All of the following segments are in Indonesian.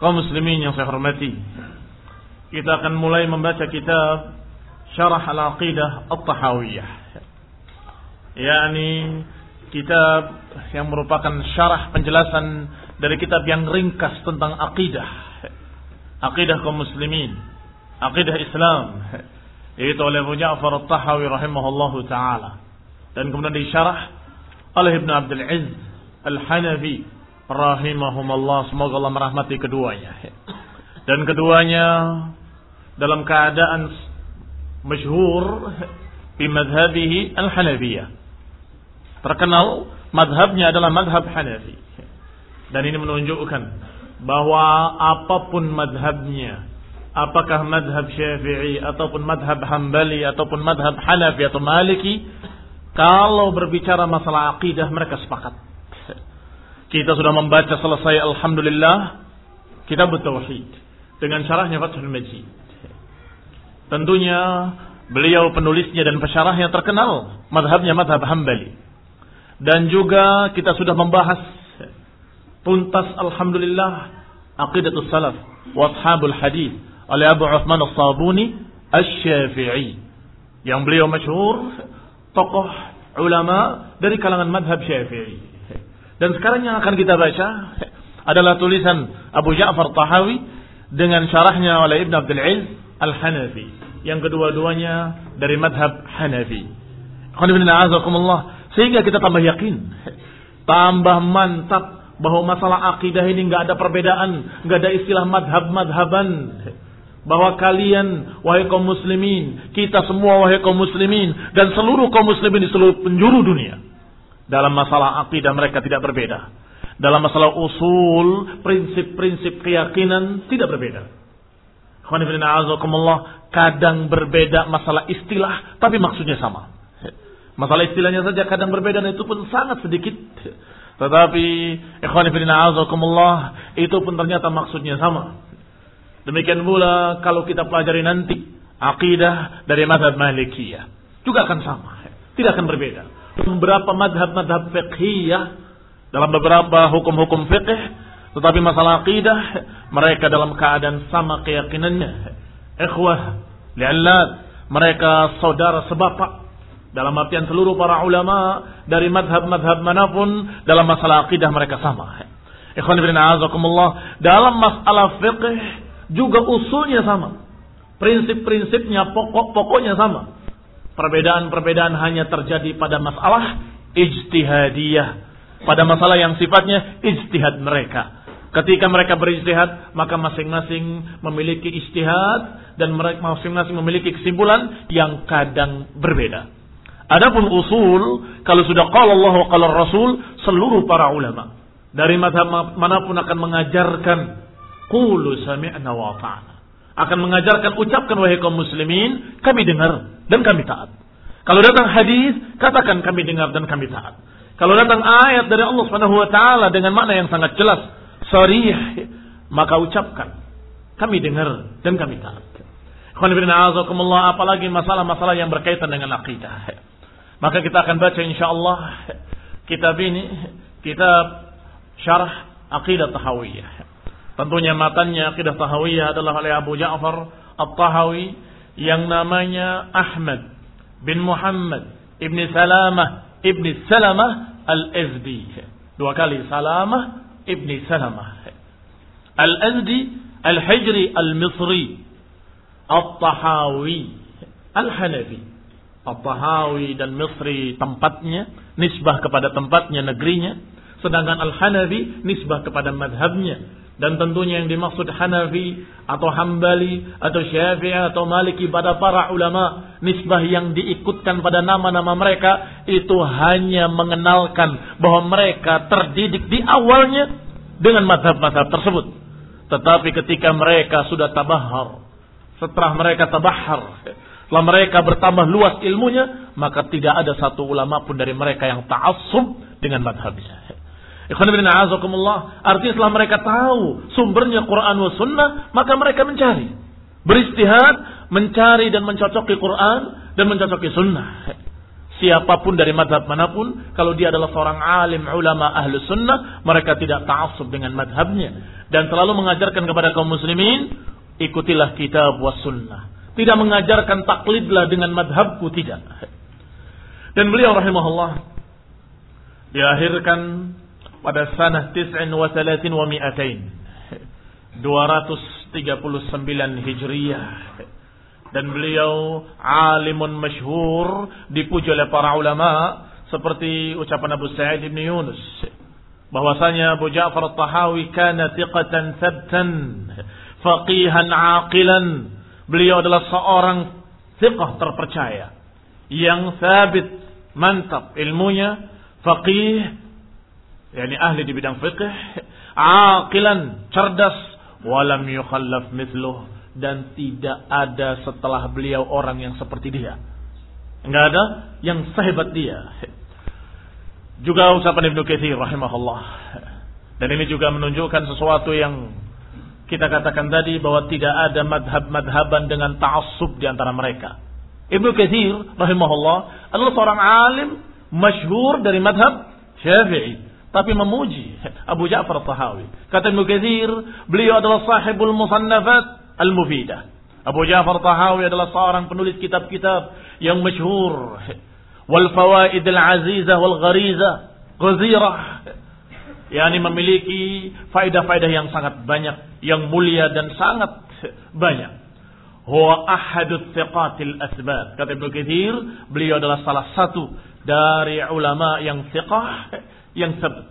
Kaum muslimin yang saya hormati kita akan mulai membaca kitab Syarah Al-Aqidah At-Tahawiyah. Yakni kitab yang merupakan syarah penjelasan dari kitab yang ringkas tentang akidah akidah kaum muslimin akidah Islam yaitu oleh Abu Ja'far At-Tahawi rahimahullahu taala. Dan kemudian disyarah oleh Ibn Abdul Aziz Al-Hanafi rahimahumallah semoga Allah merahmati keduanya. Dan keduanya dalam keadaan masyhur di madhabihi al-Hanafiyah terkenal madhabnya adalah madhab Hanafi. Dan ini menunjukkan bahwa apa pun madhabnya apakah madhab Syafi'i ataupun madhab Hambali ataupun madhab Hanafi atau Maliki kalau berbicara masalah akidah mereka sepakat kita sudah membaca selesai Alhamdulillah kitab Tauhid dengan syarahnya Fathul Majid. Tentunya beliau penulisnya dan pesyarahnya terkenal, madhabnya madhab Hambali. Dan juga kita sudah membahas tuntas Alhamdulillah aqidatus salaf wa ashabul hadith oleh Abu Uthman As-Sabuni Asy-Syafi'i yang beliau masyhur tokoh ulama dari kalangan madhab Syafi'i. Dan sekarang yang akan kita baca adalah tulisan Abu Ja'far Tahawi dengan syarahnya oleh Ibn Abdul Aziz Al-Hanafi. Yang kedua-duanya dari madhab Hanafi. Sehingga kita tambah yakin. Tambah mantap bahwa masalah akidah ini nggak ada perbedaan. nggak ada istilah madhab-madhaban. Bahwa kalian, wahai kaum muslimin. Kita semua, wahai kaum muslimin. Dan seluruh kaum muslimin di seluruh penjuru dunia dalam masalah akidah mereka tidak berbeda. Dalam masalah usul, prinsip-prinsip keyakinan tidak berbeda. Kadang berbeda masalah istilah, tapi maksudnya sama. Masalah istilahnya saja kadang berbeda dan itu pun sangat sedikit. Tetapi itu pun ternyata maksudnya sama. Demikian pula kalau kita pelajari nanti akidah dari mazhab Malikiyah juga akan sama, tidak akan berbeda beberapa madhab-madhab fiqhiyah dalam beberapa hukum-hukum fiqh tetapi masalah akidah mereka dalam keadaan sama keyakinannya. Ikhwah li'allat mereka saudara sebapak. Dalam artian seluruh para ulama dari madhab-madhab mana pun dalam masalah akidah mereka sama. Ikhwan ibn a'azakumullah. Dalam masalah fiqh juga usulnya sama. Prinsip-prinsipnya pokok-pokoknya sama Perbedaan-perbedaan hanya terjadi pada masalah ijtihadiyah. Pada masalah yang sifatnya ijtihad mereka. Ketika mereka berijtihad, maka masing-masing memiliki ijtihad dan mereka masing-masing memiliki kesimpulan yang kadang berbeda. Adapun usul, kalau sudah qala Allah wa Rasul, seluruh para ulama dari madhab mana pun akan mengajarkan qulu sami'na wa ta'na. Akan mengajarkan ucapkan wahai kaum muslimin, kami dengar dan kami taat. Kalau datang hadis, katakan kami dengar dan kami taat. Kalau datang ayat dari Allah Subhanahu wa taala dengan makna yang sangat jelas, sharih, maka ucapkan kami dengar dan kami taat. apalagi masalah-masalah yang berkaitan dengan akidah. Maka kita akan baca insyaallah kitab ini, kitab Syarah Aqidah Tahawiyah. Tentunya matanya Aqidah Tahawiyah adalah oleh Abu Ja'far At-Tahawi yang namanya Ahmad bin Muhammad ibni Salamah ibni Salamah Al-Azdi. Dua kali Salamah ibni Salamah. Al-Azdi Al-Hijri Al-Misri At-Tahawi Al-Hanafi At-Tahawi dan Misri tempatnya, nisbah kepada tempatnya negerinya, sedangkan Al-Hanafi nisbah kepada madhabnya. Dan tentunya yang dimaksud Hanafi atau Hambali atau Syafi'i atau Maliki pada para ulama nisbah yang diikutkan pada nama-nama mereka itu hanya mengenalkan bahwa mereka terdidik di awalnya dengan madhab-madhab tersebut. Tetapi ketika mereka sudah tabahar, setelah mereka tabahar, setelah mereka bertambah luas ilmunya, maka tidak ada satu ulama pun dari mereka yang ta'assub dengan madhabnya. Artinya setelah mereka tahu sumbernya Quran wa sunnah, maka mereka mencari. Beristihad, mencari dan mencocoki Quran dan mencocoki sunnah. Siapa pun dari madhab mana pun, kalau dia adalah seorang alim ulama ahlu sunnah, mereka tidak ta'assub dengan madhabnya. Dan selalu mengajarkan kepada kaum muslimin, ikutilah kitab wa sunnah tidak mengajarkan taklidlah dengan madhabku, tidak. Dan beliau rahimahullah diakhirkan pada sanah tis'in wa wa mi'atain. 239 Hijriyah. Dan beliau alimun masyhur dipuji oleh para ulama seperti ucapan Abu Sa'id bin Yunus bahwasanya Abu Ja'far At-Tahawi kana thiqatan thabtan faqihan aqilan Beliau adalah seorang thiqah terpercaya. Yang sabit, mantap ilmunya, faqih, yakni ahli di bidang fikih, aqilan, cerdas, walam yukhallaf mithluh dan tidak ada setelah beliau orang yang seperti dia. Enggak ada yang sehebat dia. Juga ucapan Ibnu Katsir rahimahullah. Dan ini juga menunjukkan sesuatu yang kita katakan tadi bahwa tidak ada madhab-madhaban dengan ta'assub di antara mereka. Ibnu Katsir rahimahullah adalah seorang alim masyhur dari madhab Syafi'i tapi memuji Abu Ja'far Tahawi. Kata Ibnu Katsir, beliau adalah sahibul musannafat al-mufidah. Abu Ja'far Tahawi adalah seorang penulis kitab-kitab yang masyhur. Wal fawaid al-azizah wal ghariza, ghazirah yakni memiliki faedah-faedah yang sangat banyak, yang mulia dan sangat banyak. Huwa ahadut thiqatil asbab. Kata Ibnu Katsir, beliau adalah salah satu dari ulama yang thiqah, yang sabat.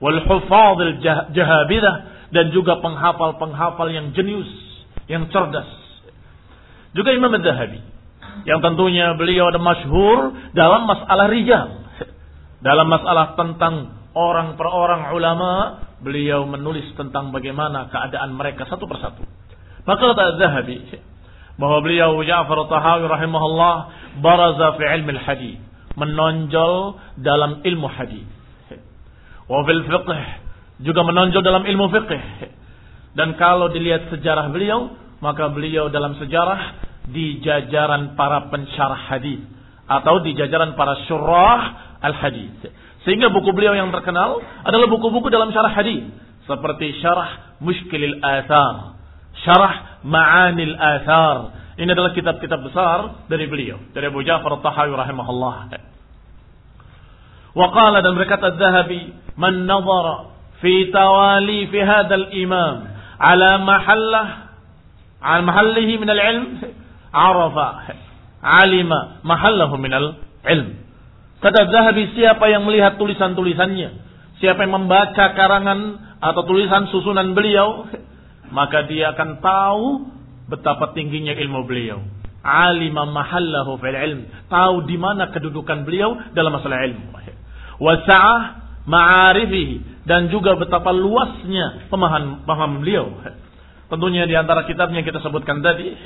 Wal hufadhil jahabidah dan juga penghafal-penghafal yang jenius, yang cerdas. Juga Imam Az-Zahabi yang tentunya beliau ada masyhur dalam masalah rijal. Dalam masalah tentang orang per orang ulama, beliau menulis tentang bagaimana keadaan mereka satu persatu. Maka kata Zahabi bahwa beliau Ja'far Tahawi rahimahullah baraza fi ilmi hadis, menonjol dalam ilmu hadis. Wa fil fiqh juga menonjol dalam ilmu fiqh. Dan kalau dilihat sejarah beliau, maka beliau dalam sejarah di jajaran para pensyarah hadis atau di jajaran para syurah al-hadis. Sehingga buku beliau yang terkenal adalah buku-buku dalam syarah hadis seperti syarah Mushkilil Athar, syarah Ma'anil Athar. Ini adalah kitab-kitab besar dari beliau, dari Abu Ja'far At-Tahawi rahimahullah. Wa qala dan berkata Az-Zahabi, "Man nazara fi tawali fi hadzal imam ala mahallah al mahallihi min al-ilm, arafa alima mahallahu min al-ilm." Kata Zahabi siapa yang melihat tulisan-tulisannya, siapa yang membaca karangan atau tulisan susunan beliau, maka dia akan tahu betapa tingginya ilmu beliau. alima mahallahu fil ilm. Tahu di mana kedudukan beliau dalam masalah ilmu. Wasa'ah ma'arifihi dan juga betapa luasnya pemahaman paham beliau. Tentunya di antara kitabnya kita sebutkan tadi,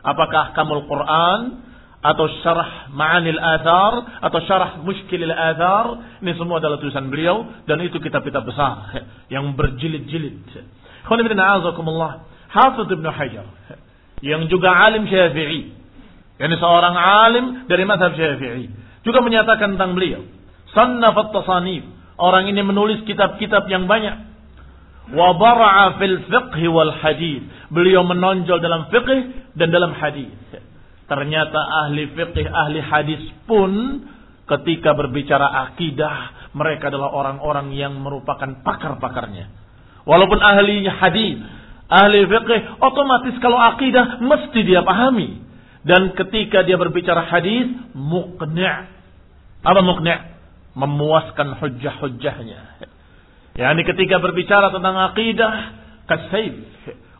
apakah Kamul Quran atau Syarah Ma'anil Athar atau Syarah Mushkilil Athar, ini semua adalah tulisan beliau dan itu kitab-kitab besar yang berjilid-jilid. Hafiz Ibn Hajar yang juga alim Syafi'i. Yani seorang alim dari mazhab Syafi'i juga menyatakan tentang beliau. Sannafat tasanif. Orang ini menulis kitab-kitab yang banyak. Wa bara'a fil fiqh wal hadis. Beliau menonjol dalam fiqh dan dalam hadis. Ternyata ahli fiqh, ahli hadis pun ketika berbicara akidah, mereka adalah orang-orang yang merupakan pakar-pakarnya. Walaupun ahli hadis, ahli fiqh, otomatis kalau akidah mesti dia pahami. Dan ketika dia berbicara hadis, muqni'. Apa muqni'? Memuaskan hujah-hujahnya. Ya, ini ketika berbicara tentang akidah, kasaif.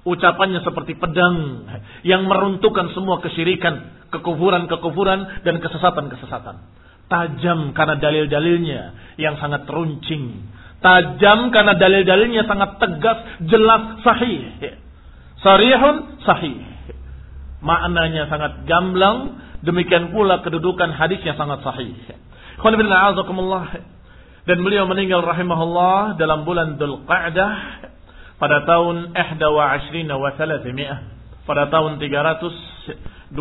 Ucapannya seperti pedang yang meruntuhkan semua kesyirikan, kekufuran-kekufuran dan kesesatan-kesesatan. Tajam karena dalil-dalilnya yang sangat runcing. Tajam karena dalil-dalilnya sangat tegas, jelas, sahih. Sarihun sahih. Maknanya sangat gamblang, demikian pula kedudukan hadisnya sangat sahih. Dan beliau meninggal rahimahullah dalam bulan Dhul Qa'dah pada tahun 21 wa 300 pada tahun 321.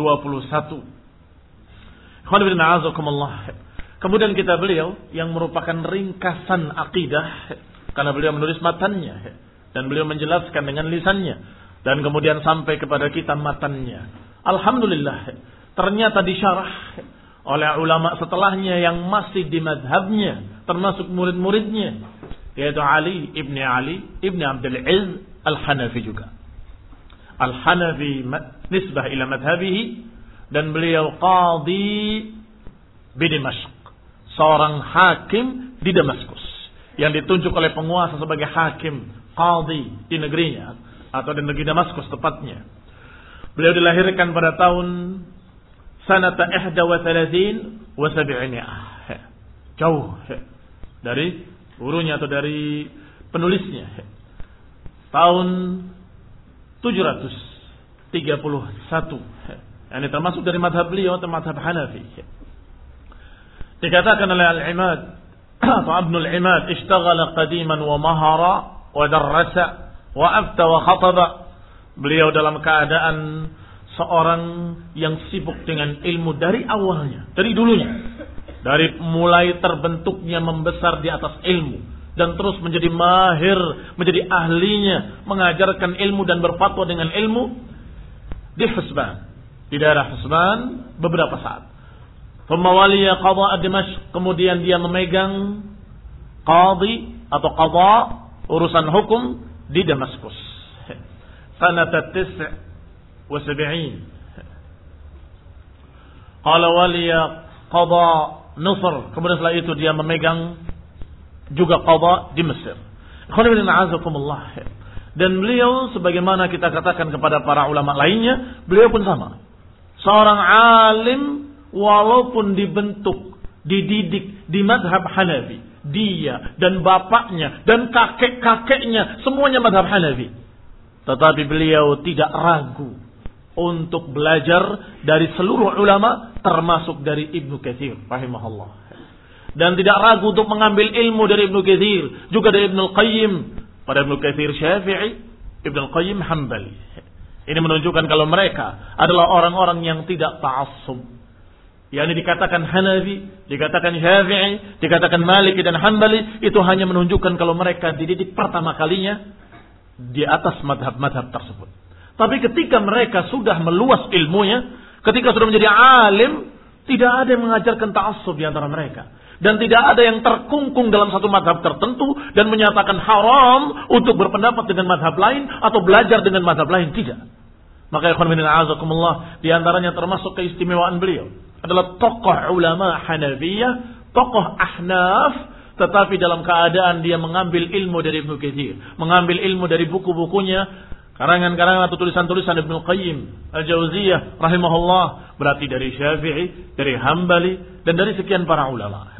Kemudian kita beliau yang merupakan ringkasan akidah karena beliau menulis matannya dan beliau menjelaskan dengan lisannya dan kemudian sampai kepada kita matannya. Alhamdulillah ternyata disyarah oleh ulama setelahnya yang masih di madhabnya termasuk murid-muridnya yaitu Ali ibni Ali ibni Abdul Aziz Al-Hanafi juga. Al-Hanafi nisbah ila madhabihi dan beliau qadi di Dimashq, seorang hakim di Damaskus yang ditunjuk oleh penguasa sebagai hakim qadi di negerinya atau di negeri Damaskus tepatnya. Beliau dilahirkan pada tahun sanata ihda wa thalathin wa sab'imi'ah. Jauh dari gurunya atau dari penulisnya. Tahun 731. Ini termasuk dari madhab beliau atau madhab Hanafi. Dikatakan oleh Al-Imad atau Abnul Imad ishtaghala qadiman wa mahara wa darrasa wa afta wa khataba. Beliau dalam keadaan seorang yang sibuk dengan ilmu dari awalnya, dari dulunya. Dari mulai terbentuknya membesar di atas ilmu dan terus menjadi mahir, menjadi ahlinya, mengajarkan ilmu dan berfatwa dengan ilmu di Husban, di daerah Husban beberapa saat. Pemawaliya qadha kemudian dia memegang qadhi atau qadha urusan hukum di Damaskus. Sanata وسبعين قال ولي قضى Nusr kemudian setelah itu dia memegang juga qada di Mesir dan beliau sebagaimana kita katakan kepada para ulama lainnya beliau pun sama seorang alim walaupun dibentuk dididik di madhab Hanafi dia dan bapaknya dan kakek-kakeknya semuanya madhab Hanafi tetapi beliau tidak ragu untuk belajar dari seluruh ulama termasuk dari Ibnu Katsir rahimahullah. Dan tidak ragu untuk mengambil ilmu dari Ibnu Katsir, juga dari Ibnu Qayyim. Pada Ibnu Katsir Syafi'i, Ibnu Qayyim Hambali. Ini menunjukkan kalau mereka adalah orang-orang yang tidak ta'assub. Yang dikatakan Hanafi, dikatakan Syafi'i, dikatakan Maliki dan Hambali, itu hanya menunjukkan kalau mereka dididik pertama kalinya di atas madhab-madhab tersebut. Tapi ketika mereka sudah meluas ilmunya, ketika sudah menjadi alim, tidak ada yang mengajarkan ta'assub di antara mereka. Dan tidak ada yang terkungkung dalam satu madhab tertentu dan menyatakan haram untuk berpendapat dengan madhab lain atau belajar dengan madhab lain. Tidak. Maka ikhwan bin a'azakumullah di antaranya termasuk keistimewaan beliau adalah tokoh ulama Hanafiyah, tokoh Ahnaf, tetapi dalam keadaan dia mengambil ilmu dari Ibnu Katsir, mengambil ilmu dari buku-bukunya Karangan-karangan atau tulisan-tulisan Ibnu Qayyim Al-Jauziyah rahimahullah berarti dari Syafi'i, dari Hambali dan dari sekian para ulama.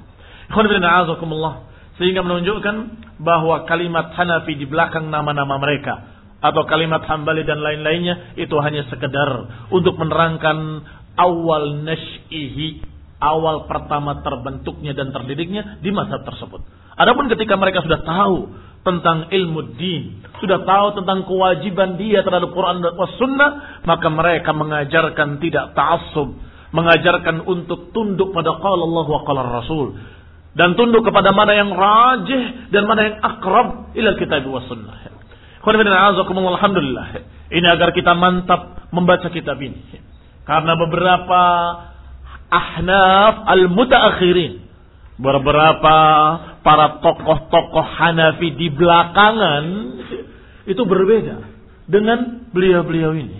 Sehingga menunjukkan bahwa kalimat Hanafi di belakang nama-nama mereka atau kalimat Hambali dan lain-lainnya itu hanya sekedar untuk menerangkan awal nash'ihi, awal pertama terbentuknya dan terdidiknya di masa tersebut. Adapun ketika mereka sudah tahu tentang ilmu din, sudah tahu tentang kewajiban dia terhadap Quran dan Sunnah, maka mereka mengajarkan tidak ta'assub, mengajarkan untuk tunduk pada qala Allah wa qala Rasul dan tunduk kepada mana yang rajih dan mana yang akrab ila kitab wa sunnah. Alhamdulillah. Ini agar kita mantap membaca kitab ini. Karena beberapa ahnaf al-mutaakhirin beberapa para tokoh-tokoh Hanafi di belakangan itu berbeda dengan beliau-beliau ini.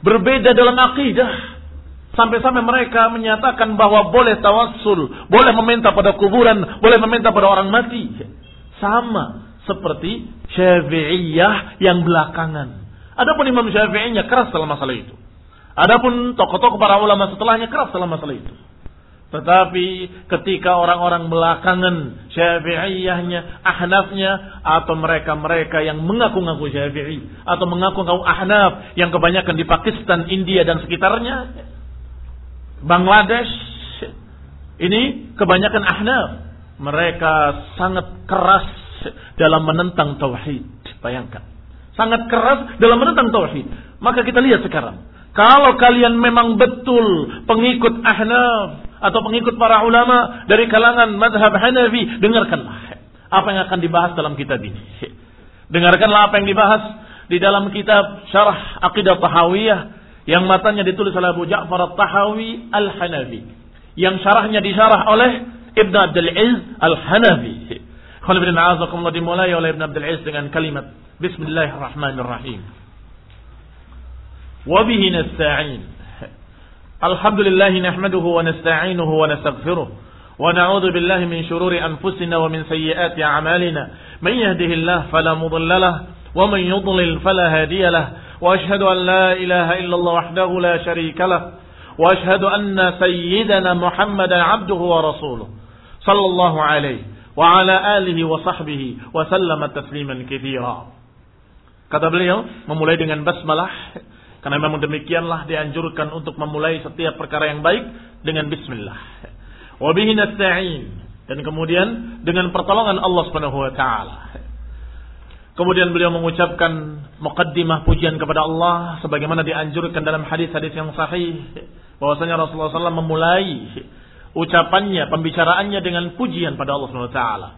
Berbeda dalam akidah. Sampai-sampai mereka menyatakan bahwa boleh tawassul, boleh meminta pada kuburan, boleh meminta pada orang mati. Sama seperti Syafi'iyah yang belakangan. Adapun Imam Syafi'iyah keras dalam masalah itu. Adapun tokoh-tokoh para ulama setelahnya keras dalam masalah itu. Tetapi ketika orang-orang belakangan syafi'iyahnya, ahnafnya, atau mereka-mereka yang mengaku-ngaku syafi'i, atau mengaku-ngaku ahnaf, yang kebanyakan di Pakistan, India, dan sekitarnya, Bangladesh, ini kebanyakan ahnaf. Mereka sangat keras dalam menentang tauhid. Bayangkan. Sangat keras dalam menentang tauhid. Maka kita lihat sekarang. Kalau kalian memang betul pengikut ahnaf, atau pengikut para ulama dari kalangan madhab Hanafi, dengarkanlah apa yang akan dibahas dalam kitab ini. Dengarkanlah apa yang dibahas di dalam kitab Syarah Aqidah Tahawiyah yang matanya ditulis oleh Abu Ja'far At-Tahawi Al-Hanafi. Yang syarahnya disyarah oleh Ibn Abdul Aziz Al-Hanafi. Khalifin dimulai oleh Ibn Abdul Aziz dengan kalimat Bismillahirrahmanirrahim. Wabihi nasta'in. الحمد لله نحمده ونستعينه ونستغفره ونعوذ بالله من شرور أنفسنا ومن سيئات أعمالنا. من يهده الله فلا مضل له ومن يضلل فلا هادي له وأشهد أن لا إله إلا الله وحده لا شريك له وأشهد أن سيدنا محمدا عبده ورسوله صلى الله عليه وعلى آله وصحبه وسلم تسليما كثيرا. Kata beliau memulai dengan basmalah. Karena memang demikianlah dianjurkan untuk memulai setiap perkara yang baik dengan bismillah. Wabihi nasta'in. Dan kemudian dengan pertolongan Allah Subhanahu wa taala. Kemudian beliau mengucapkan muqaddimah pujian kepada Allah sebagaimana dianjurkan dalam hadis-hadis yang sahih bahwasanya Rasulullah SAW memulai ucapannya, pembicaraannya dengan pujian pada Allah Subhanahu wa taala.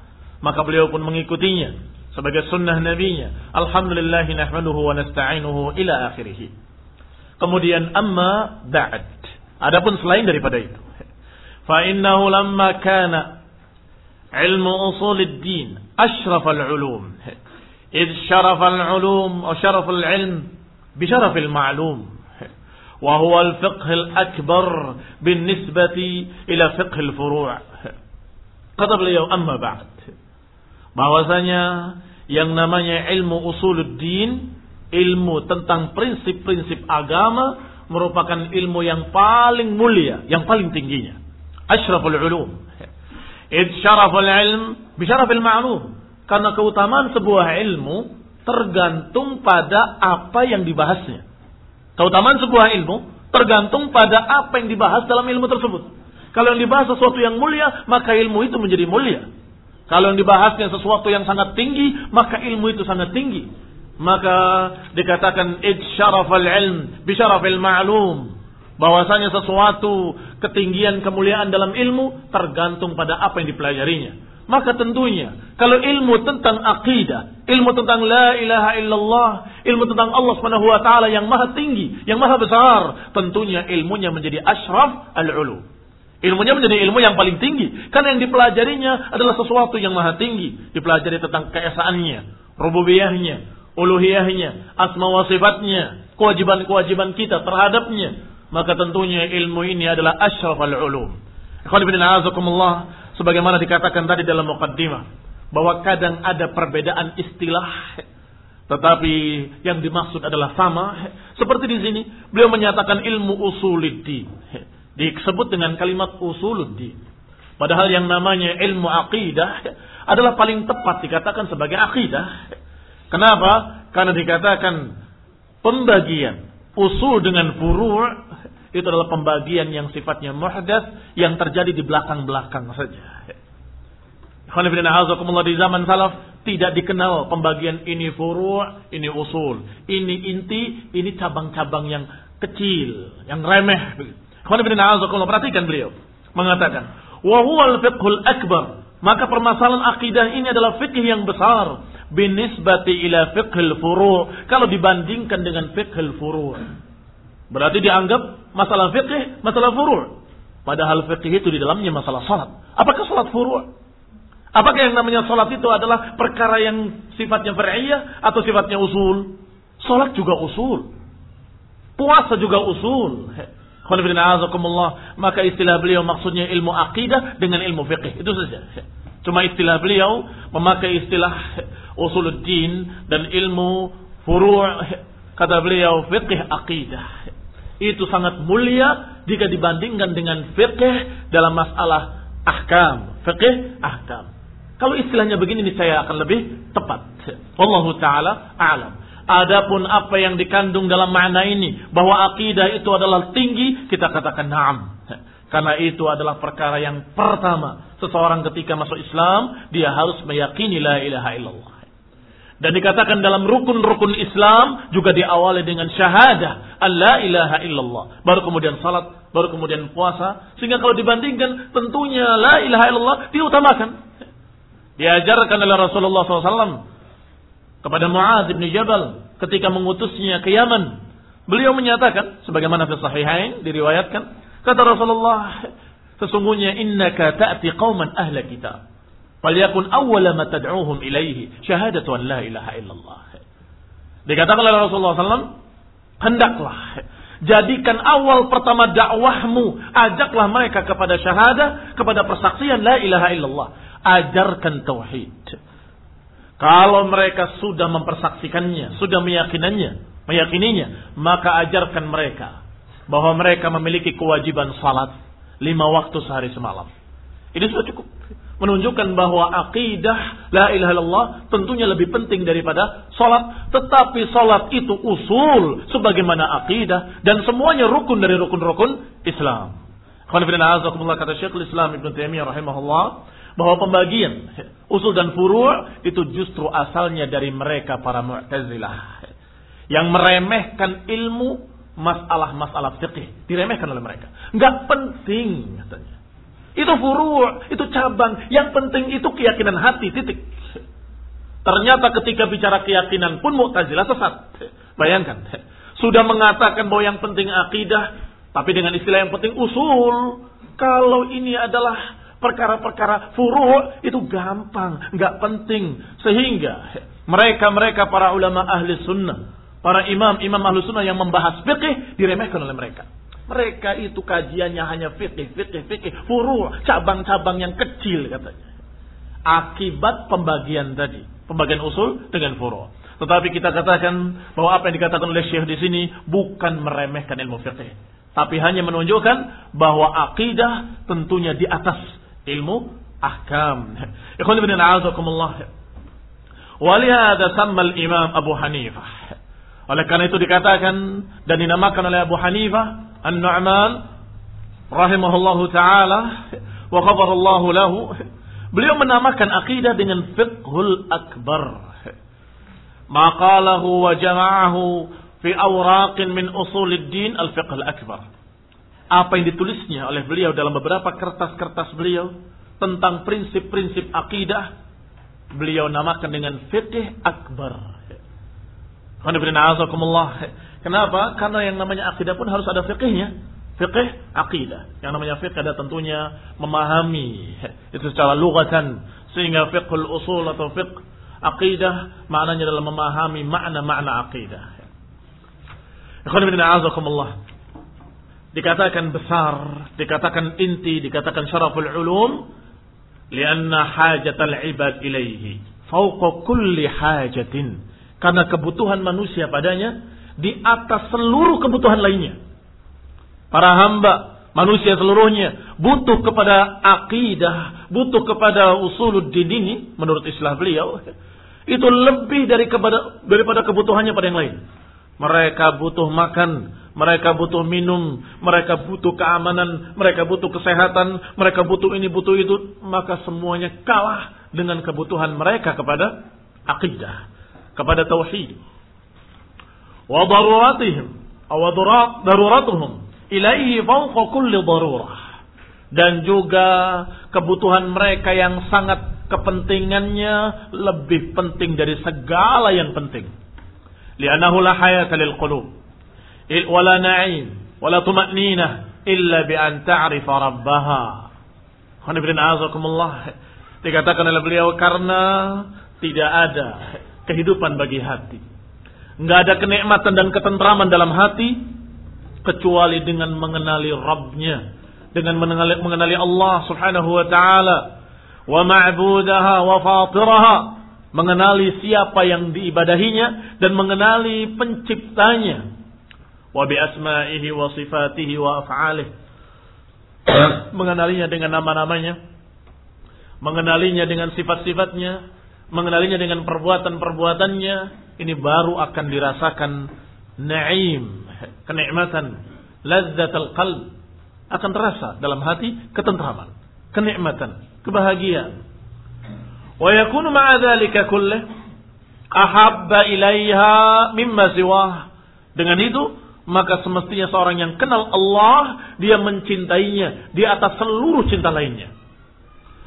Maka beliau pun mengikutinya sebagai sunnah nabinya. Alhamdulillahi nahmaduhu wa nasta'inuhu ila akhirih. Kemudian amma ba'd. Adapun selain daripada itu. Fa innahu lamma kana ilmu usul ad-din ashraf al-ulum. إذ شرف العلوم وشرف العلم بشرف المعلوم وهو الفقه الأكبر إلى فقه الفروع kata beliau amma ba'd bahwasanya yang namanya ilmu usuluddin ilmu tentang prinsip-prinsip agama merupakan ilmu yang paling mulia, yang paling tingginya. Ashraful ulum. Id syaraful ilm bisyarafil ma'lum. Karena keutamaan sebuah ilmu tergantung pada apa yang dibahasnya. Keutamaan sebuah ilmu tergantung pada apa yang dibahas dalam ilmu tersebut. Kalau yang dibahas sesuatu yang mulia, maka ilmu itu menjadi mulia. Kalau yang dibahasnya sesuatu yang sangat tinggi, maka ilmu itu sangat tinggi maka dikatakan syarafal ilm bi syarafil ma'lum. Bahwasanya sesuatu ketinggian kemuliaan dalam ilmu tergantung pada apa yang dipelajarinya. Maka tentunya kalau ilmu tentang akidah, ilmu tentang la ilaha illallah, ilmu tentang Allah Subhanahu wa taala yang maha tinggi, yang maha besar, tentunya ilmunya menjadi asyraf al-ulu. Ilmunya menjadi ilmu yang paling tinggi. Karena yang dipelajarinya adalah sesuatu yang maha tinggi, dipelajari tentang keesaannya, rububiyahnya, uluhiyahnya, asma wa sifatnya, kewajiban-kewajiban kita terhadapnya, maka tentunya ilmu ini adalah asyrafal ulum. Ikhwan bin azakumullah, sebagaimana dikatakan tadi dalam muqaddimah, bahwa kadang ada perbedaan istilah Tetapi yang dimaksud adalah sama. Seperti di sini, beliau menyatakan ilmu usuluddin. Disebut dengan kalimat usuluddin. Padahal yang namanya ilmu aqidah adalah paling tepat dikatakan sebagai aqidah. Kenapa? Karena dikatakan pembagian usul dengan furu' itu adalah pembagian yang sifatnya muhdas yang terjadi di belakang-belakang saja. di zaman salaf tidak dikenal pembagian ini furu', ini usul, ini inti, ini cabang-cabang yang kecil, yang remeh. Perhatikan beliau mengatakan, "Wa huwal fiqhul akbar." Maka permasalahan akidah ini adalah fikih yang besar binisbati ila fiqhil furu' kalau dibandingkan dengan fiqhil furu'. Berarti dianggap masalah fikih, masalah furu'. Padahal fikih itu di dalamnya masalah salat. Apakah salat furu'? Apakah yang namanya salat itu adalah perkara yang sifatnya far'iyah atau sifatnya usul? Salat juga usul. Puasa juga usul. Maka istilah beliau maksudnya ilmu akidah dengan ilmu fikih. Itu saja. Cuma istilah beliau memakai istilah usuluddin dan ilmu furu' kata beliau fikih akidah. Itu sangat mulia jika dibandingkan dengan fikih dalam masalah ahkam. Fikih ahkam. Kalau istilahnya begini ini saya akan lebih tepat. Wallahu taala a'lam. Adapun apa yang dikandung dalam makna ini bahwa akidah itu adalah tinggi, kita katakan na'am. Karena itu adalah perkara yang pertama. Seseorang ketika masuk Islam, dia harus meyakini la ilaha illallah. Dan dikatakan dalam rukun-rukun Islam juga diawali dengan syahadah. Allah ilaha illallah. Baru kemudian salat, baru kemudian puasa. Sehingga kalau dibandingkan tentunya la ilaha illallah diutamakan. Diajarkan oleh Rasulullah SAW kepada Muaz bin Jabal ketika mengutusnya ke Yaman. Beliau menyatakan, sebagaimana di Sahihain diriwayatkan, kata Rasulullah, sesungguhnya innaka ta'ti qauman ahla kitab. Falyakun awwala ma tad'uhum ilaihi syahadatu an la ilaha illallah. Dikatakan oleh Rasulullah SAW, hendaklah jadikan awal pertama dakwahmu, ajaklah mereka kepada syahadah, kepada persaksian la ilaha illallah ajarkan tauhid. Kalau mereka sudah mempersaksikannya, sudah meyakinannya, meyakininya, maka ajarkan mereka bahwa mereka memiliki kewajiban salat lima waktu sehari semalam. Ini sudah cukup menunjukkan bahwa akidah la ilaha illallah tentunya lebih penting daripada salat, tetapi salat itu usul sebagaimana akidah dan semuanya rukun dari rukun-rukun Islam. kata Syekhul Islam Ibn Taimiyah rahimahullah bahwa pembagian usul dan furu' itu justru asalnya dari mereka para Mu'tazilah yang meremehkan ilmu masalah-masalah fikih diremehkan oleh mereka. Enggak penting katanya. Itu furu', itu cabang. Yang penting itu keyakinan hati, titik. Ternyata ketika bicara keyakinan pun Mu'tazilah sesat. Bayangkan. Sudah mengatakan bahwa yang penting akidah, tapi dengan istilah yang penting usul. Kalau ini adalah perkara-perkara furu' itu gampang, nggak penting. Sehingga mereka-mereka para ulama ahli sunnah, para imam-imam ahli sunnah yang membahas fikih diremehkan oleh mereka. Mereka itu kajiannya hanya fikih, fikih, fikih, furu' cabang-cabang yang kecil katanya. Akibat pembagian tadi, pembagian usul dengan furu'. Tetapi kita katakan bahwa apa yang dikatakan oleh Syekh di sini bukan meremehkan ilmu fikih, tapi hanya menunjukkan bahwa akidah tentunya di atas ilmu ahkam. Ikhwan ibn a'azakumullah. Walihada samma imam Abu Hanifah. Oleh karena itu dikatakan dan dinamakan oleh Abu Hanifah An-Nu'man rahimahullahu taala wa ghafarallahu lahu. Beliau menamakan akidah dengan fiqhul akbar. Maqalahu wa jama'ahu fi awraqin min usuliddin al-fiqh al-akbar apa yang ditulisnya oleh beliau dalam beberapa kertas-kertas beliau tentang prinsip-prinsip akidah beliau namakan dengan fikih akbar. Kenapa? Karena yang namanya akidah pun harus ada fikihnya. Fikih akidah. Yang namanya fikih ada tentunya memahami itu secara lugatan sehingga fiqhul usul atau fiqh akidah maknanya adalah memahami makna-makna akidah. Dikatakan besar, dikatakan inti, dikatakan syaraful ulum, lianna hajatal ibad ilaihi fauqa kulli hajatin. Karena kebutuhan manusia padanya di atas seluruh kebutuhan lainnya. Para hamba, manusia seluruhnya butuh kepada akidah, butuh kepada usuluddin ini menurut istilah beliau. Itu lebih dari kepada, daripada kebutuhannya pada yang lain. Mereka butuh makan, mereka butuh minum, mereka butuh keamanan, mereka butuh kesehatan, mereka butuh ini, butuh itu. Maka semuanya kalah dengan kebutuhan mereka kepada akidah, kepada tauhid. Wa daruratihim aw daruratuhum ilaihi fawqa kulli darurah. Dan juga kebutuhan mereka yang sangat kepentingannya lebih penting dari segala yang penting. Li'annahu la hayata lil qulub wala na'im wala tuma'ninah illa bi an ta'rifa rabbaha. Dikatakan oleh beliau karena tidak ada kehidupan bagi hati. Nggak ada kenikmatan dan ketentraman dalam hati kecuali dengan mengenali Rabbnya, dengan mengenali, mengenali Allah Subhanahu wa taala wa ma'budaha wa fatiraha, mengenali siapa yang diibadahinya dan mengenali penciptanya. Wa bi asma'ihi wa sifatihi wa af'alihi. Mengenalinya dengan nama-namanya mengenalinya dengan sifat-sifatnya mengenalinya dengan perbuatan-perbuatannya ini baru akan dirasakan naim, kenikmatan, lazzatul qalb akan terasa dalam hati ketentraman, kenikmatan, kebahagiaan. Wa yakunu ma'a dzalika kullih ahabba ilaiha mimma siwah. Dengan itu maka semestinya seorang yang kenal Allah dia mencintainya di atas seluruh cinta lainnya.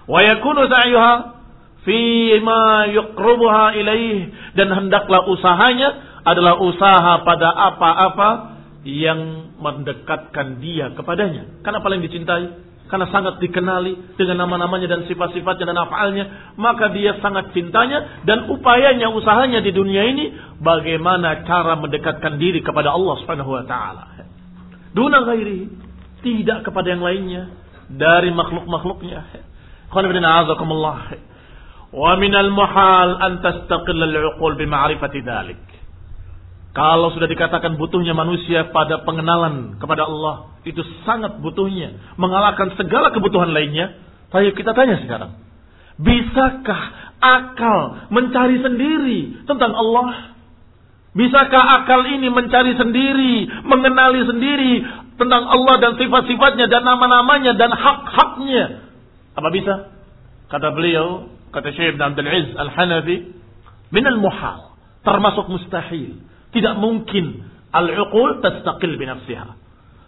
Wa yakunu sa'yuha fima yuqrubuha ilaih dan hendaklah usahanya adalah usaha pada apa-apa yang mendekatkan dia kepadanya. Karena paling dicintai, karena sangat dikenali dengan nama-namanya dan sifat-sifatnya dan afalnya, maka dia sangat cintanya dan upayanya, usahanya di dunia ini bagaimana cara mendekatkan diri kepada Allah Subhanahu wa taala. Duna ghairi, tidak kepada yang lainnya dari makhluk-makhluknya. Qul Wa minal muhal an tastaqilla al-uqul bi ma'rifati dzalik. Kalau sudah dikatakan butuhnya manusia pada pengenalan kepada Allah, itu sangat butuhnya, mengalahkan segala kebutuhan lainnya. Ayo kita tanya sekarang. Bisakah akal mencari sendiri tentang Allah? Bisakah akal ini mencari sendiri, mengenali sendiri tentang Allah dan sifat-sifatnya dan nama-namanya dan hak-haknya? Apa bisa? Kata beliau, kata Syekh Ibn Abdul Aziz Al-Hanafi, min al-muhal, termasuk mustahil. Tidak mungkin al-uqul tastaqil binafsiha.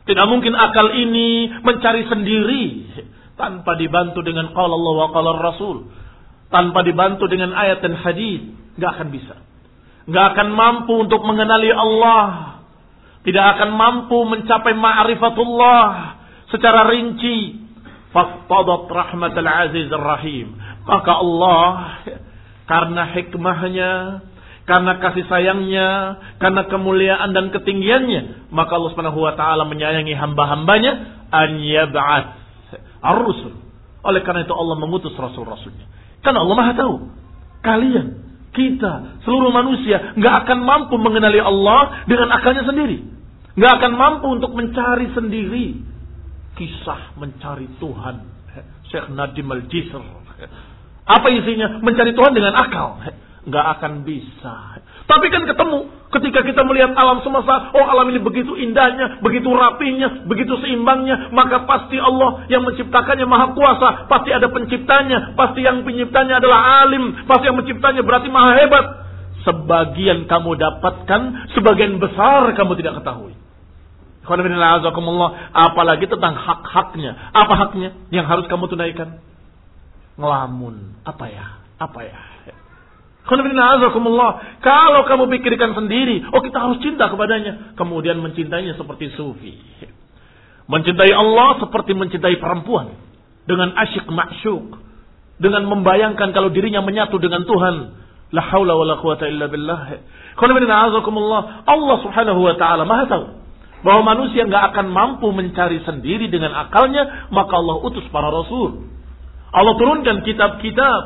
Tidak mungkin akal ini mencari sendiri tanpa dibantu dengan qala Allah wa qala Rasul. Tanpa dibantu dengan ayat dan hadis, nggak akan bisa. Nggak akan mampu untuk mengenali Allah. Tidak akan mampu mencapai ma'rifatullah secara rinci. Faqtadat rahmatul aziz rahim maka Allah karena hikmahnya, karena kasih sayangnya, karena kemuliaan dan ketinggiannya, maka Allah Subhanahu wa taala menyayangi hamba-hambanya an yab'ats ar-rusul. Oleh karena itu Allah mengutus rasul-rasulnya. Karena Allah Maha tahu kalian, kita, seluruh manusia nggak akan mampu mengenali Allah dengan akalnya sendiri. nggak akan mampu untuk mencari sendiri kisah mencari Tuhan. Syekh Nadim Al-Jisr apa isinya? Mencari Tuhan dengan akal. Nggak akan bisa. Tapi kan ketemu. Ketika kita melihat alam semesta. Oh alam ini begitu indahnya. Begitu rapinya. Begitu seimbangnya. Maka pasti Allah yang menciptakannya maha kuasa. Pasti ada penciptanya. Pasti yang penciptanya adalah alim. Pasti yang menciptanya berarti maha hebat. Sebagian kamu dapatkan. Sebagian besar kamu tidak ketahui. Apalagi tentang hak-haknya. Apa haknya yang harus kamu tunaikan? Ngelamun. Apa ya? Apa ya? Kalau kamu pikirkan sendiri, oh kita harus cinta kepadanya. Kemudian mencintainya seperti sufi. Mencintai Allah seperti mencintai perempuan. Dengan asyik maksyuk. Dengan membayangkan kalau dirinya menyatu dengan Tuhan. La hawla wa la quwata illa billah. Allah subhanahu wa ta'ala maha tahu. Bahwa manusia nggak akan mampu mencari sendiri dengan akalnya. Maka Allah utus para rasul Allah turunkan kitab-kitab.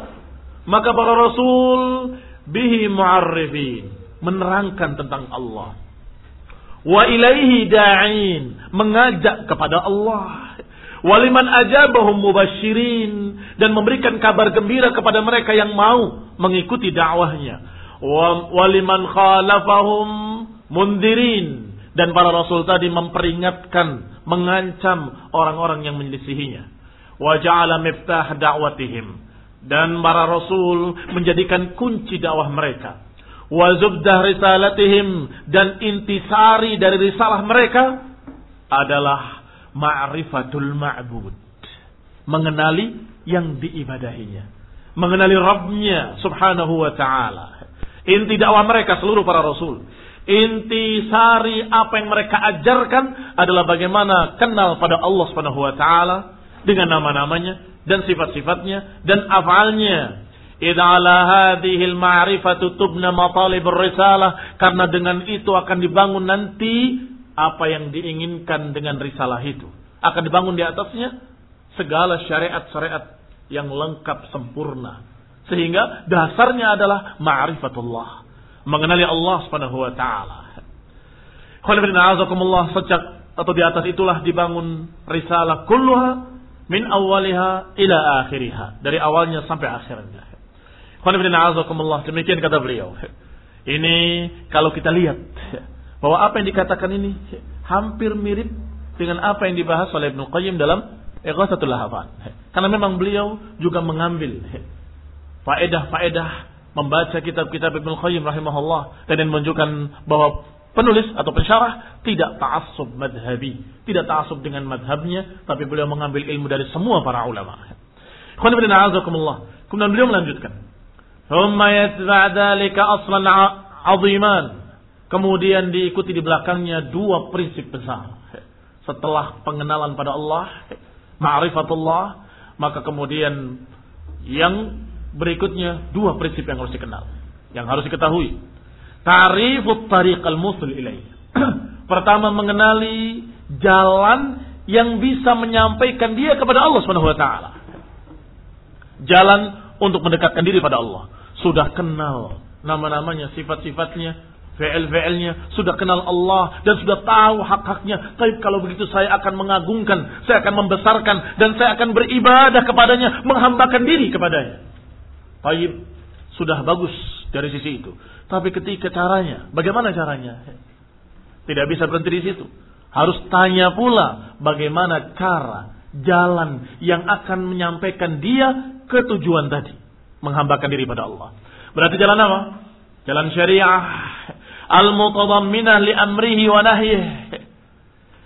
Maka para rasul bihi mu'arrifin. menerangkan tentang Allah. Wa ilaihi da'in, mengajak kepada Allah. Waliman ajabahum mubashirin dan memberikan kabar gembira kepada mereka yang mau mengikuti dakwahnya. Waliman khalafahum mundirin dan para rasul tadi memperingatkan, mengancam orang-orang yang menyelisihinya. Wa ja'ala miftah da'watihim dan para rasul menjadikan kunci dakwah mereka. Wa zubdah risalatihim dan intisari dari risalah mereka adalah ma'rifatul ma'bud. Mengenali yang diibadahinya. Mengenali Rabbnya subhanahu wa ta'ala. Inti dakwah mereka seluruh para rasul. Inti sari apa yang mereka ajarkan adalah bagaimana kenal pada Allah subhanahu wa ta'ala. Dengan nama-namanya dan sifat-sifatnya dan afalnya. Idza ala hadhihi al-ma'rifatu tubna matalib risalah karena dengan itu akan dibangun nanti apa yang diinginkan dengan risalah itu. Akan dibangun di atasnya segala syariat-syariat yang lengkap sempurna. Sehingga dasarnya adalah ma'rifatullah. Mengenali Allah subhanahu wa ta'ala. sejak atau di atas itulah dibangun risalah kulluha min awaliha ila akhiriha. Dari awalnya sampai akhirnya. Demikian kata beliau. Ini kalau kita lihat bahwa apa yang dikatakan ini hampir mirip dengan apa yang dibahas oleh Ibnu Qayyim dalam Ighatsatul Lahafan. Karena memang beliau juga mengambil faedah-faedah membaca kitab-kitab Ibnu Qayyim rahimahullah dan menunjukkan bahwa penulis atau pensyarah tidak ta'assub madhabi, tidak ta'assub dengan madhabnya, tapi beliau mengambil ilmu dari semua para ulama. Kemudian beliau melanjutkan. aziman. Kemudian diikuti di belakangnya dua prinsip besar. Setelah pengenalan pada Allah, ma'rifatullah, maka kemudian yang berikutnya dua prinsip yang harus dikenal, yang harus diketahui Ta'rifut tariq al-musul ilaih. Pertama mengenali jalan yang bisa menyampaikan dia kepada Allah Subhanahu wa taala. Jalan untuk mendekatkan diri pada Allah. Sudah kenal nama-namanya, sifat-sifatnya, VL-VL-nya, sudah kenal Allah dan sudah tahu hak-haknya. Tapi kalau begitu saya akan mengagungkan, saya akan membesarkan dan saya akan beribadah kepadanya, menghambakan diri kepadanya. Baik, sudah bagus dari sisi itu. Tapi ketika caranya, bagaimana caranya? Tidak bisa berhenti di situ. Harus tanya pula bagaimana cara, jalan yang akan menyampaikan dia ke tujuan tadi. Menghambakan diri pada Allah. Berarti jalan apa? Jalan syariah al-mutadamminah li amrihi wa nahyih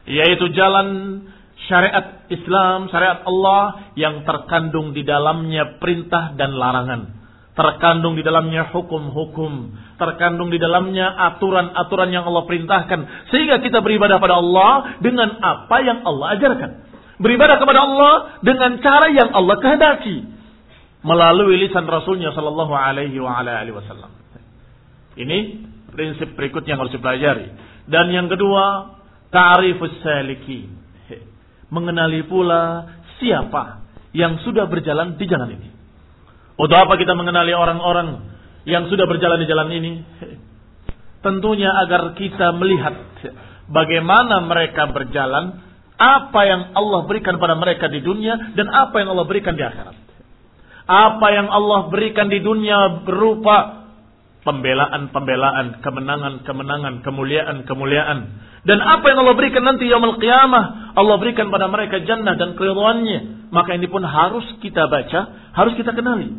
yaitu jalan syariat Islam, syariat Allah yang terkandung di dalamnya perintah dan larangan. Terkandung di dalamnya hukum-hukum. Terkandung di dalamnya aturan-aturan yang Allah perintahkan. Sehingga kita beribadah pada Allah dengan apa yang Allah ajarkan. Beribadah kepada Allah dengan cara yang Allah kehendaki. Melalui lisan Rasulnya Sallallahu Alaihi Wasallam. Ini prinsip berikutnya yang harus dipelajari. Dan yang kedua, ta'rifus salikin. Mengenali pula siapa yang sudah berjalan di jalan ini. Untuk apa kita mengenali orang-orang yang sudah berjalan di jalan ini? Tentunya agar kita melihat bagaimana mereka berjalan, apa yang Allah berikan pada mereka di dunia dan apa yang Allah berikan di akhirat. Apa yang Allah berikan di dunia berupa pembelaan-pembelaan, kemenangan-kemenangan, kemuliaan-kemuliaan. Dan apa yang Allah berikan nanti yaumul qiyamah, Allah berikan pada mereka jannah dan keridhaannya. Maka ini pun harus kita baca, harus kita kenali.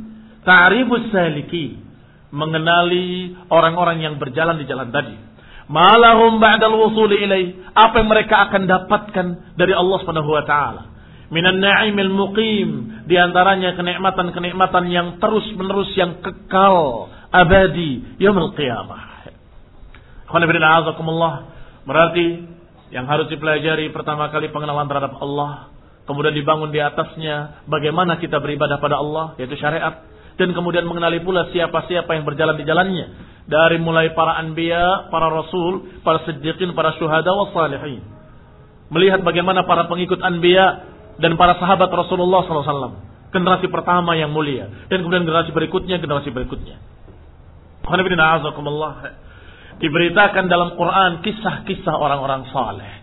Ta'rifus saliki, mengenali orang-orang yang berjalan di jalan tadi. Malahum ba'dal wusuli ilaih, apa yang mereka akan dapatkan dari Allah Subhanahu wa. Minan na'imil muqim, di antaranya kenikmatan-kenikmatan yang terus-menerus yang kekal abadi yaumul qiyamah. Berarti yang harus dipelajari pertama kali pengenalan terhadap Allah, kemudian dibangun di atasnya bagaimana kita beribadah pada Allah yaitu syariat dan kemudian mengenali pula siapa-siapa yang berjalan di jalannya dari mulai para anbiya, para rasul, para siddiqin, para syuhada wa salihin. Melihat bagaimana para pengikut anbiya dan para sahabat Rasulullah SAW. Generasi pertama yang mulia. Dan kemudian generasi berikutnya, generasi berikutnya. Diberitakan dalam Quran kisah-kisah orang-orang saleh.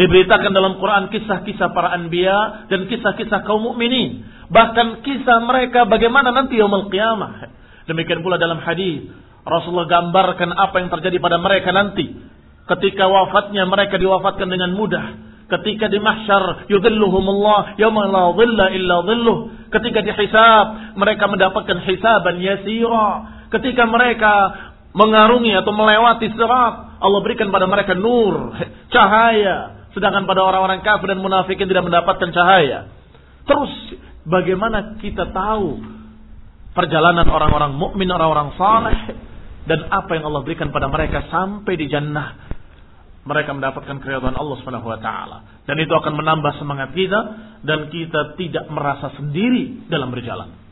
Diberitakan dalam Quran kisah-kisah para anbiya dan kisah-kisah kaum mukminin. Bahkan kisah mereka bagaimana nanti yaumul qiyamah. Demikian pula dalam hadis Rasulullah gambarkan apa yang terjadi pada mereka nanti. Ketika wafatnya mereka diwafatkan dengan mudah. Ketika di mahsyar yudhilluhumullah yawma la dhilla illa dhilluh. Ketika dihisab mereka mendapatkan hisaban yasira. Ketika mereka mengarungi atau melewati sirat, Allah berikan pada mereka nur, cahaya. Sedangkan pada orang-orang kafir dan munafikin tidak mendapatkan cahaya. Terus bagaimana kita tahu perjalanan orang-orang mukmin, orang-orang saleh dan apa yang Allah berikan pada mereka sampai di jannah mereka mendapatkan keridhaan Allah Subhanahu wa taala dan itu akan menambah semangat kita dan kita tidak merasa sendiri dalam berjalan.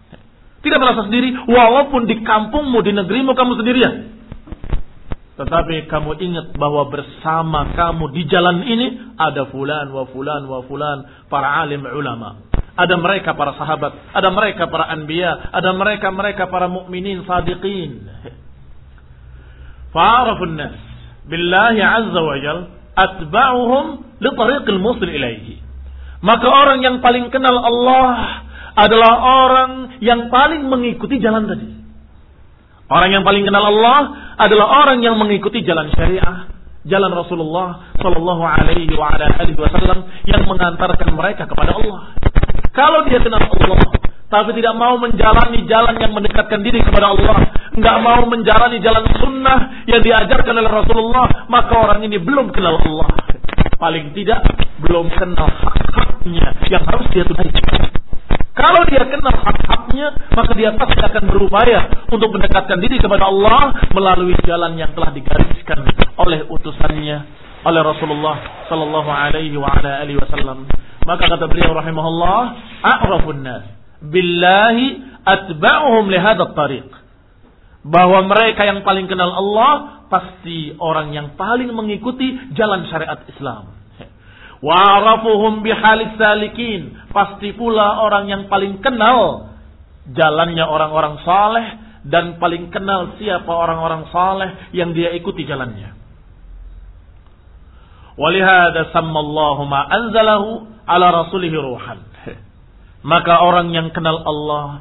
Tidak merasa sendiri walaupun di kampungmu, di negerimu kamu sendirian. Tetapi kamu ingat bahwa bersama kamu di jalan ini ada fulan wa fulan wa fulan para alim ulama. Ada mereka para sahabat, ada mereka para anbiya, ada mereka mereka para mukminin sadiqin. Fa'arafun nas billahi azza wa jal atba'uhum li tariqil musil ilaihi. Maka orang yang paling kenal Allah adalah orang yang paling mengikuti jalan tadi. Orang yang paling kenal Allah adalah orang yang mengikuti jalan syariah, jalan Rasulullah Shallallahu Alaihi Wasallam yang mengantarkan mereka kepada Allah. Kalau dia kenal Allah, tapi tidak mau menjalani jalan yang mendekatkan diri kepada Allah, nggak mau menjalani jalan sunnah yang diajarkan oleh Rasulullah, maka orang ini belum kenal Allah. Paling tidak belum kenal hak-haknya yang harus dia tunaikan. Kalau dia kenal hak-haknya, maka dia pasti akan berupaya untuk mendekatkan diri kepada Allah melalui jalan yang telah digariskan oleh utusannya oleh Rasulullah sallallahu alaihi wa ala alihi wasallam. Maka kata beliau rahimahullah, a'rafun nas billahi atba'uhum li tariq. Bahwa mereka yang paling kenal Allah pasti orang yang paling mengikuti jalan syariat Islam. Wa'arafuhum bihalis salikin. Pasti pula orang yang paling kenal jalannya orang-orang saleh dan paling kenal siapa orang-orang saleh yang dia ikuti jalannya. Walihada sammallahu ma anzalahu ala rasulihi ruhan. Maka orang yang kenal Allah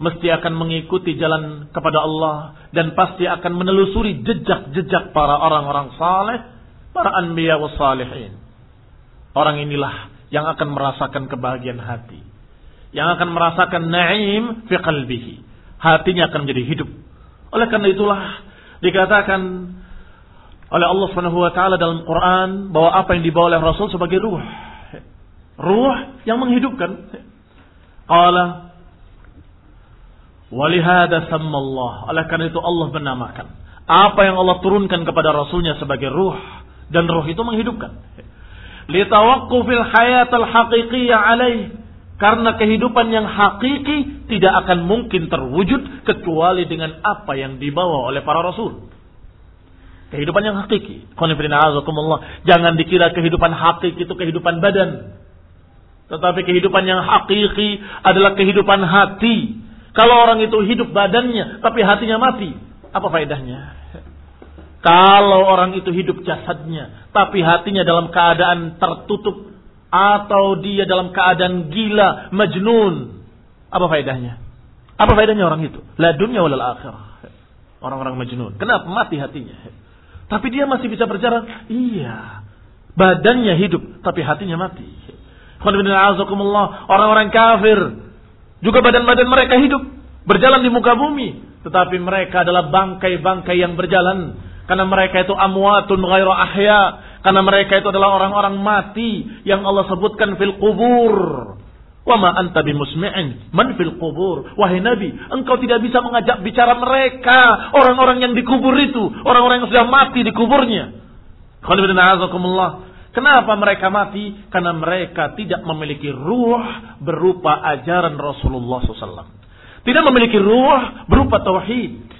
mesti akan mengikuti jalan kepada Allah dan pasti akan menelusuri jejak-jejak para orang-orang saleh, para anbiya wa salihin. Orang inilah yang akan merasakan kebahagiaan hati. Yang akan merasakan na'im fi qalbihi. Hatinya akan menjadi hidup. Oleh karena itulah dikatakan oleh Allah Subhanahu dalam Quran bahwa apa yang dibawa oleh Rasul sebagai ruh. Ruh yang menghidupkan. Qala Walihada sama Allah. Oleh karena itu Allah menamakan. Apa yang Allah turunkan kepada Rasulnya sebagai ruh. Dan ruh itu menghidupkan. Litawakkufil hayatal haqiqiyah alaih. Karena kehidupan yang hakiki tidak akan mungkin terwujud kecuali dengan apa yang dibawa oleh para rasul. Kehidupan yang hakiki. Jangan dikira kehidupan hakiki itu kehidupan badan. Tetapi kehidupan yang hakiki adalah kehidupan hati. Kalau orang itu hidup badannya, tapi hatinya mati, apa faedahnya? Kalau orang itu hidup jasadnya, tapi hatinya dalam keadaan tertutup atau dia dalam keadaan gila, majnun, apa faedahnya? Apa faedahnya orang itu? La dunia walal akhirah. Orang-orang majnun. Kenapa mati hatinya? Tapi dia masih bisa berjalan. Iya. Badannya hidup, tapi hatinya mati. Orang-orang kafir. Juga badan-badan mereka hidup. Berjalan di muka bumi. Tetapi mereka adalah bangkai-bangkai yang berjalan. Karena mereka itu amwatun ghairu ahya. Karena mereka itu adalah orang-orang mati. Yang Allah sebutkan fil kubur. Wa ma anta bimusmi'in man fil kubur. Wahai Nabi, engkau tidak bisa mengajak bicara mereka, orang-orang yang dikubur itu, orang-orang yang sudah mati di kuburnya. Kenapa mereka mati? Karena mereka tidak memiliki ruh berupa ajaran Rasulullah SAW. Tidak memiliki ruh berupa tauhid.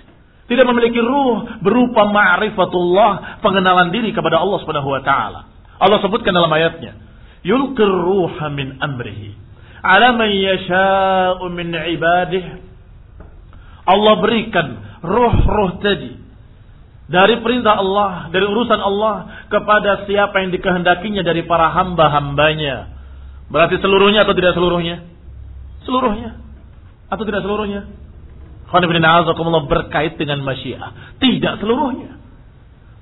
Tidak memiliki ruh berupa ma'rifatullah, pengenalan diri kepada Allah Subhanahu wa taala. Allah sebutkan dalam ayatnya, "Yulqir ruha min amrihi ala man yasha'u min ibadihi." Allah berikan ruh-ruh tadi dari perintah Allah, dari urusan Allah kepada siapa yang dikehendakinya dari para hamba-hambanya. Berarti seluruhnya atau tidak seluruhnya? Seluruhnya. Atau tidak seluruhnya? Berkait dengan masyiah. Tidak seluruhnya.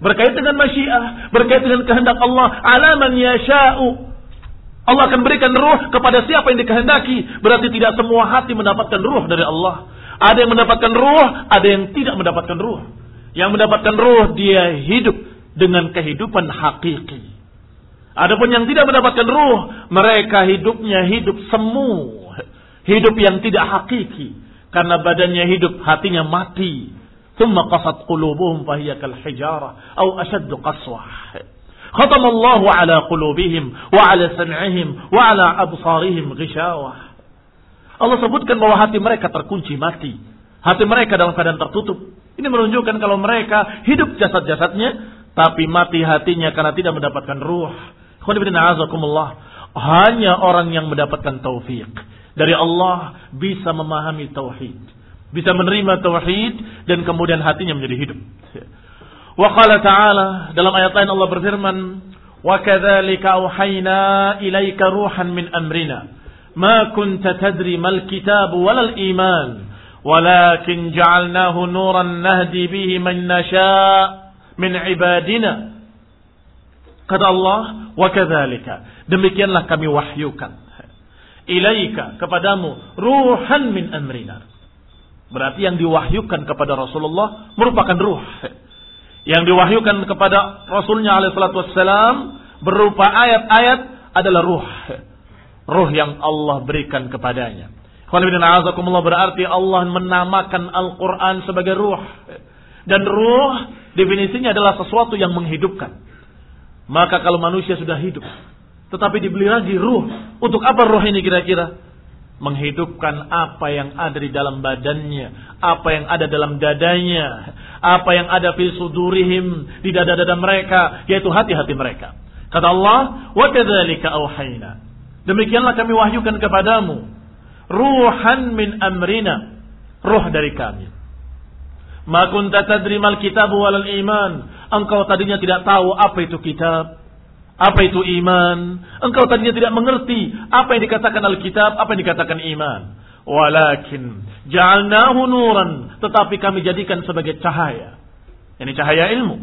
Berkait dengan masyiah. Berkait dengan kehendak Allah. Alaman yasha'u. Allah akan berikan ruh kepada siapa yang dikehendaki. Berarti tidak semua hati mendapatkan ruh dari Allah. Ada yang mendapatkan ruh, ada yang tidak mendapatkan ruh. Yang mendapatkan ruh dia hidup dengan kehidupan hakiki. Adapun yang tidak mendapatkan ruh, mereka hidupnya hidup semu. Hidup yang tidak hakiki. Karena badannya hidup, hatinya mati. Thumma qasat qulubuhum fahiyya kal hijara. Au ashaddu qaswah. Khatam Allah ala qulubihim wa ala sam'ihim wa ala absarihim ghishawah. Allah sebutkan bahwa hati mereka terkunci mati. Hati mereka dalam keadaan tertutup. Ini menunjukkan kalau mereka hidup jasad-jasadnya, tapi mati hatinya karena tidak mendapatkan ruh. Hanya orang yang mendapatkan taufik dari Allah bisa memahami tauhid, bisa menerima tauhid dan kemudian hatinya menjadi hidup. Wa qala ta'ala dalam ayat lain Allah berfirman, "Wa kadzalika auhayna ilaika ruhan min amrina, ma kunta tadri mal kitab wal iman." ولكن جعلناه نورا نهدي به من نشاء من عبادنا kata Allah wa kadzalika demikianlah kami wahyukan ilaika kepadamu ruhan min amrina berarti yang diwahyukan kepada Rasulullah merupakan ruh yang diwahyukan kepada Rasulnya alaihi salatu wassalam berupa ayat-ayat adalah ruh ruh yang Allah berikan kepadanya berarti Allah menamakan Al-Quran sebagai ruh. Dan ruh definisinya adalah sesuatu yang menghidupkan. Maka kalau manusia sudah hidup, tetapi dibeli lagi ruh. Untuk apa ruh ini kira-kira? Menghidupkan apa yang ada di dalam badannya, apa yang ada dalam dadanya, apa yang ada fi sudurihim di dada-dada mereka, yaitu hati-hati mereka. Kata Allah, "Wa kadzalika auhayna." Demikianlah kami wahyukan kepadamu ruhan min amrina, ruh dari kami. Ma kunta mal kitab wal iman. Engkau tadinya tidak tahu apa itu kitab, apa itu iman. Engkau tadinya tidak mengerti apa yang dikatakan Alkitab, apa yang dikatakan iman. Walakin ja'alnahu nuran, tetapi kami jadikan sebagai cahaya. Ini cahaya ilmu.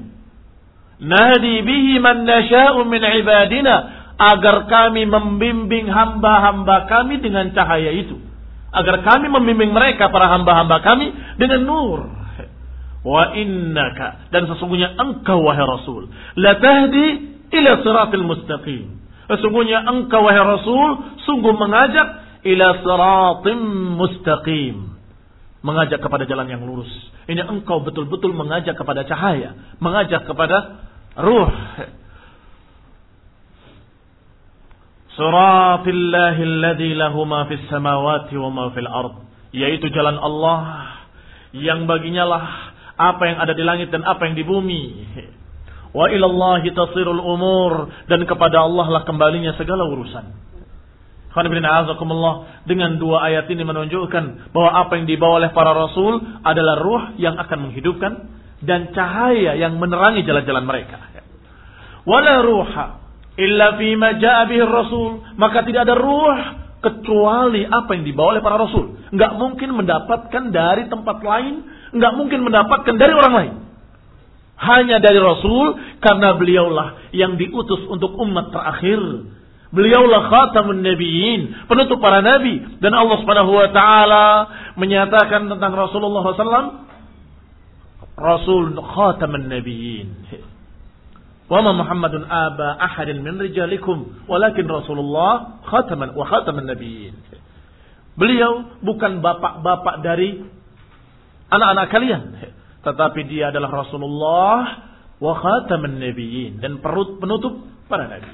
Nadi bihi man nasha'u min ibadina agar kami membimbing hamba-hamba kami dengan cahaya itu. Agar kami membimbing mereka para hamba-hamba kami dengan nur. Wa innaka dan sesungguhnya engkau wahai Rasul la tahdi ila siratil mustaqim. Sesungguhnya engkau wahai Rasul sungguh mengajak ila siratim mustaqim. Mengajak kepada jalan yang lurus. Ini engkau betul-betul mengajak kepada cahaya, mengajak kepada ruh. Siratillahi alladhi lahu ma fis samawati wa ma fil ard. Yaitu jalan Allah yang baginya lah apa yang ada di langit dan apa yang di bumi. Wa ilallahi tasirul umur. Dan kepada Allah lah kembalinya segala urusan. Dengan dua ayat ini menunjukkan bahwa apa yang dibawa oleh para rasul adalah ruh yang akan menghidupkan dan cahaya yang menerangi jalan-jalan mereka. Wala ruha illa fima jaa bihi rasul. Maka tidak ada ruh kecuali apa yang dibawa oleh para rasul. Nggak mungkin mendapatkan dari tempat lain nggak mungkin mendapatkan dari orang lain hanya dari rasul karena beliaulah yang diutus untuk umat terakhir. Beliaulah khatamun nabiyyin penutup para nabi. Dan Allah Subhanahu wa taala menyatakan tentang Rasulullah SAW Rasul khatamun nabiyyin. Wa Muhammadun aba ahadin min rijalikum walakin Rasulullah khataman wa khataman nabiyyin. Beliau bukan bapak-bapak dari anak-anak kalian, tetapi dia adalah Rasulullah wa khataman nabiyyin dan perut penutup para nabi.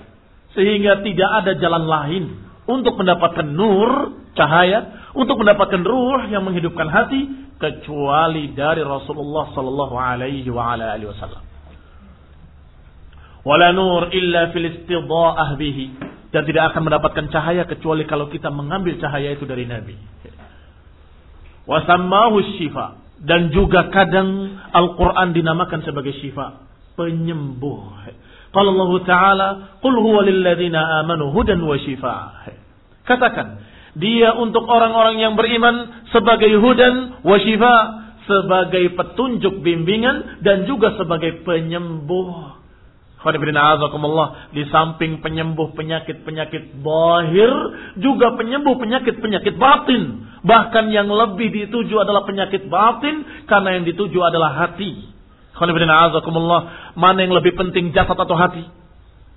Sehingga tidak ada jalan lain untuk mendapatkan nur, cahaya, untuk mendapatkan ruh yang menghidupkan hati kecuali dari Rasulullah sallallahu alaihi wa ala alihi wasallam. Wala nur illa fil istidha'ah bihi. Dan tidak akan mendapatkan cahaya kecuali kalau kita mengambil cahaya itu dari Nabi. Wasammahu syifa. Dan juga kadang Al-Quran dinamakan sebagai syifa. Penyembuh. Kalau Allah Ta'ala, Qul huwa lilladzina amanu hudan wa syifa. Katakan, dia untuk orang-orang yang beriman sebagai hudan wa syifa. Sebagai petunjuk bimbingan dan juga sebagai penyembuh. Di samping penyembuh penyakit-penyakit bahir, juga penyembuh penyakit-penyakit batin. Bahkan yang lebih dituju adalah penyakit batin, karena yang dituju adalah hati. Mana yang lebih penting jasad atau hati?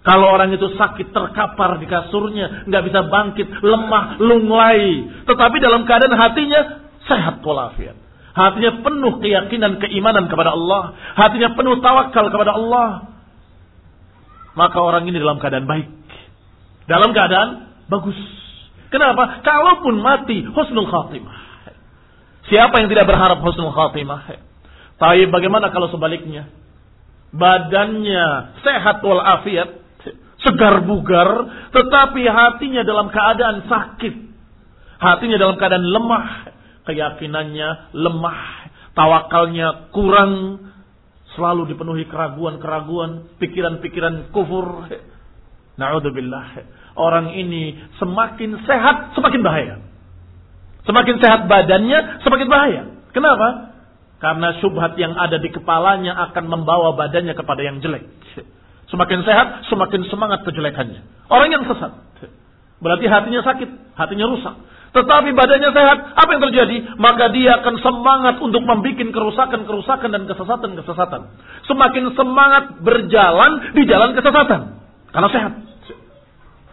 Kalau orang itu sakit terkapar di kasurnya, nggak bisa bangkit, lemah, lunglai. Tetapi dalam keadaan hatinya sehat walafiat. Hatinya penuh keyakinan, keimanan kepada Allah. Hatinya penuh tawakal kepada Allah maka orang ini dalam keadaan baik. Dalam keadaan bagus. Kenapa? Kalaupun mati husnul khatimah. Siapa yang tidak berharap husnul khatimah? Tapi bagaimana kalau sebaliknya? Badannya sehat walafiat, segar bugar, tetapi hatinya dalam keadaan sakit. Hatinya dalam keadaan lemah, keyakinannya lemah, tawakalnya kurang, selalu dipenuhi keraguan-keraguan, pikiran-pikiran kufur. Na'udzubillah. Orang ini semakin sehat, semakin bahaya. Semakin sehat badannya, semakin bahaya. Kenapa? Karena syubhat yang ada di kepalanya akan membawa badannya kepada yang jelek. Semakin sehat, semakin semangat kejelekannya. Orang yang sesat. Berarti hatinya sakit, hatinya rusak. Tetapi badannya sehat, apa yang terjadi? Maka dia akan semangat untuk membuat kerusakan-kerusakan dan kesesatan-kesesatan. Semakin semangat berjalan di jalan kesesatan. Karena sehat.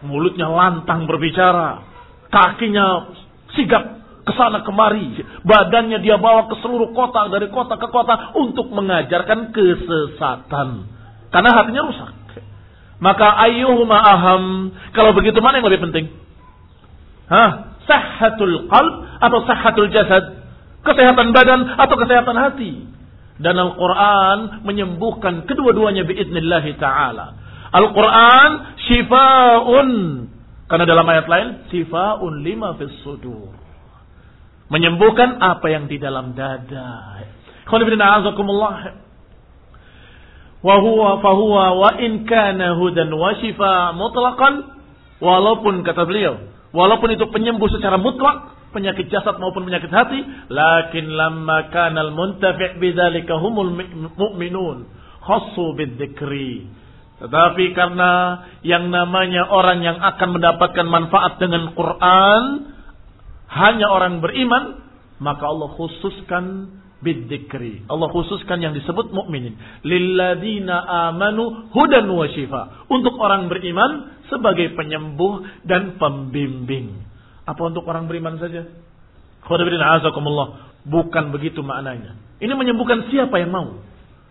Mulutnya lantang berbicara. Kakinya sigap ke sana kemari. Badannya dia bawa ke seluruh kota, dari kota ke kota untuk mengajarkan kesesatan. Karena hatinya rusak. Maka ayyuhuma aham. Kalau begitu mana yang lebih penting? Hah? Sahhatul qalb atau sahhatul jasad? Kesehatan badan atau kesehatan hati? Dan Al-Quran menyembuhkan kedua-duanya biidnillahi ta'ala. Al-Quran shifa'un. Karena dalam ayat lain, shifa'un lima fis sudur. Menyembuhkan apa yang di dalam dada. Khonibina azakumullah. Wahuwa fahuwa wa in kana hudan wa shifa mutlaqan. Walaupun kata beliau, Walaupun itu penyembuh secara mutlak, penyakit jasad maupun penyakit hati, lakin lamma kanal muntafi' bidzalika humul mu'minun khassu bidzikri. Tetapi karena yang namanya orang yang akan mendapatkan manfaat dengan Quran hanya orang beriman, maka Allah khususkan bidzikri. Allah khususkan yang disebut mukminin. Lilladina amanu hudan wa shifa. Untuk orang beriman sebagai penyembuh dan pembimbing. Apa untuk orang beriman saja? Bukan begitu maknanya. Ini menyembuhkan siapa yang mau.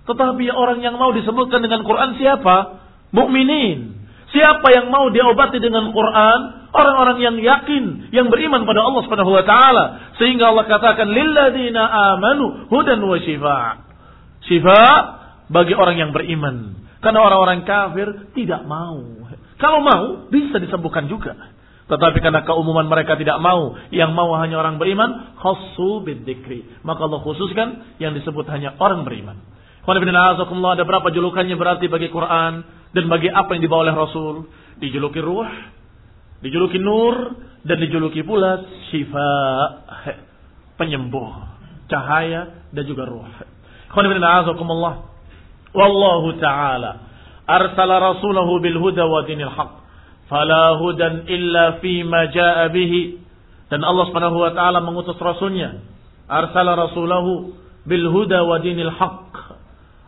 Tetapi orang yang mau disebutkan dengan Quran siapa? Mukminin. Siapa yang mau diobati dengan Quran? Orang-orang yang yakin, yang beriman pada Allah Subhanahu wa taala. Sehingga Allah katakan lilladzina amanu hudan wa shifa. Shifa bagi orang yang beriman. Karena orang-orang kafir tidak mau. Kalau mau, bisa disembuhkan juga. Tetapi karena keumuman mereka tidak mau, yang mau hanya orang beriman, khassu bidzikri. Maka Allah khususkan yang disebut hanya orang beriman. Ada berapa julukannya berarti bagi Quran dan bagi apa yang dibawa oleh Rasul? Dijuluki ruh, dijuluki nur, dan dijuluki pula syifa, penyembuh, cahaya dan juga ruh. Wallahu ta'ala arsala rasulahu bil huda wa dinil haq. Fala hudan illa fi ma jaa bihi. Dan Allah Subhanahu wa taala mengutus rasulnya. Arsala rasulahu bil huda wa dinil haq.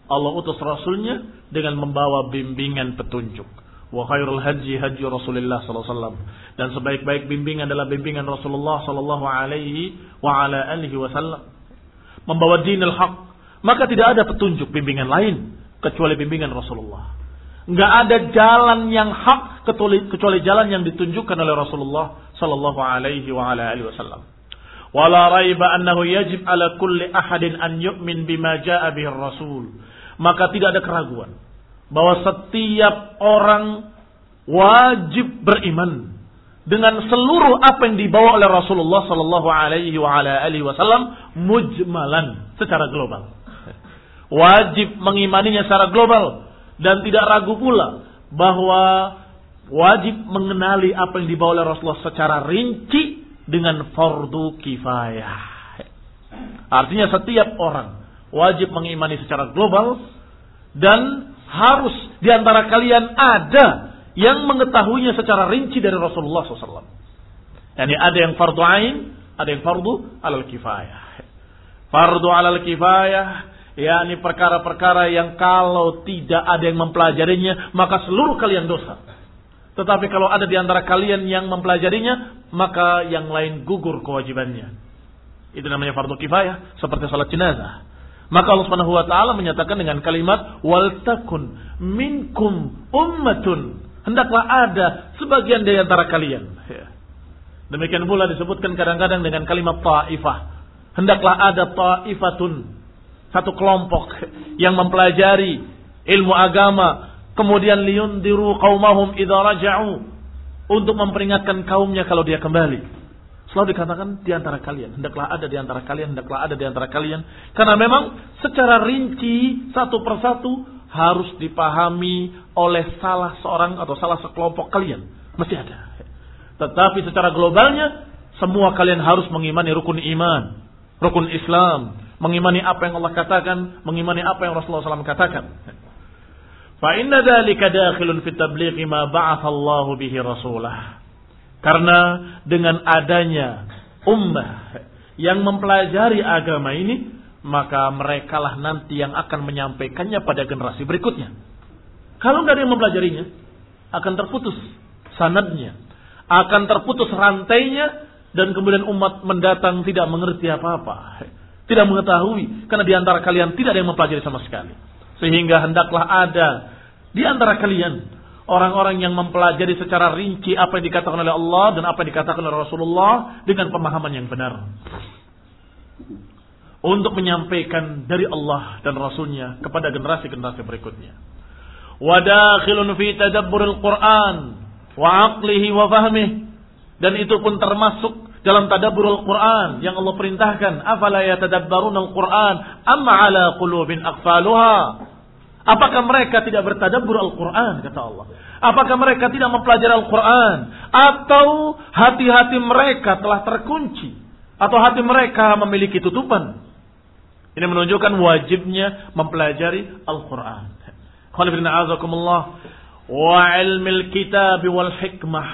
Allah utus rasulnya dengan membawa bimbingan petunjuk wa khairul haji haji Rasulullah sallallahu alaihi wasallam. Dan sebaik-baik bimbingan adalah bimbingan Rasulullah sallallahu alaihi wa ala alihi wasallam. Membawa dinil haq. Maka tidak ada petunjuk bimbingan lain kecuali bimbingan Rasulullah. Nggak ada jalan yang hak kecuali, kecuali jalan yang ditunjukkan oleh Rasulullah sallallahu alaihi wa ala alihi wasallam. Wala raiba annahu yajib ala kulli ahadin an yu'min bima jaa Rasul. Maka tidak ada keraguan bahwa setiap orang wajib beriman dengan seluruh apa yang dibawa oleh Rasulullah sallallahu alaihi wasallam mujmalan secara global. Wajib mengimaninya secara global dan tidak ragu pula bahwa wajib mengenali apa yang dibawa oleh Rasulullah secara rinci dengan fardu kifayah. Artinya setiap orang wajib mengimani secara global dan harus di antara kalian ada yang mengetahuinya secara rinci dari Rasulullah SAW. Yani ada yang fardu ain, ada yang fardu alal kifayah. Fardu alal kifayah yakni perkara-perkara yang kalau tidak ada yang mempelajarinya, maka seluruh kalian dosa. Tetapi kalau ada di antara kalian yang mempelajarinya, maka yang lain gugur kewajibannya. Itu namanya fardu kifayah, seperti salat jenazah. Maka Allah Subhanahu wa taala menyatakan dengan kalimat wal takun minkum ummatun. Hendaklah ada sebagian dari antara kalian. Ya. Demikian pula disebutkan kadang-kadang dengan kalimat ta'ifah. Hendaklah ada ta'ifatun satu kelompok yang mempelajari ilmu agama kemudian liyundiru qaumahum idza raja'u untuk memperingatkan kaumnya kalau dia kembali. Selalu dikatakan di antara kalian, hendaklah ada di antara kalian, hendaklah ada di antara kalian. Karena memang secara rinci satu persatu harus dipahami oleh salah seorang atau salah sekelompok kalian. Mesti ada. Tetapi secara globalnya semua kalian harus mengimani rukun iman, rukun Islam, mengimani apa yang Allah katakan, mengimani apa yang Rasulullah SAW katakan. Fa inna dzalika dakhilun fi tablighi ma ba'atha Allahu bihi rasulah. Karena dengan adanya ummah yang mempelajari agama ini, maka merekalah nanti yang akan menyampaikannya pada generasi berikutnya. Kalau nggak ada yang mempelajarinya, akan terputus sanadnya, akan terputus rantainya, dan kemudian umat mendatang tidak mengerti apa-apa. Tidak mengetahui. Karena di antara kalian tidak ada yang mempelajari sama sekali. Sehingga hendaklah ada di antara kalian orang-orang yang mempelajari secara rinci apa yang dikatakan oleh Allah dan apa yang dikatakan oleh Rasulullah dengan pemahaman yang benar. Untuk menyampaikan dari Allah dan Rasulnya kepada generasi-generasi berikutnya. Wadakhilun fi tadabburil Quran wa aqlihi wa fahmih. Dan itu pun termasuk dalam tadabburul Quran yang Allah perintahkan, afala yatadabbarunal Quran amma ala qulubin aqfaluha. Apakah mereka tidak bertadabbur Al-Quran, kata Allah. Apakah mereka tidak mempelajari Al-Quran. Atau hati-hati mereka telah terkunci. Atau hati mereka memiliki tutupan. Ini menunjukkan wajibnya mempelajari Al-Quran. Wa ilmil kitab wal hikmah.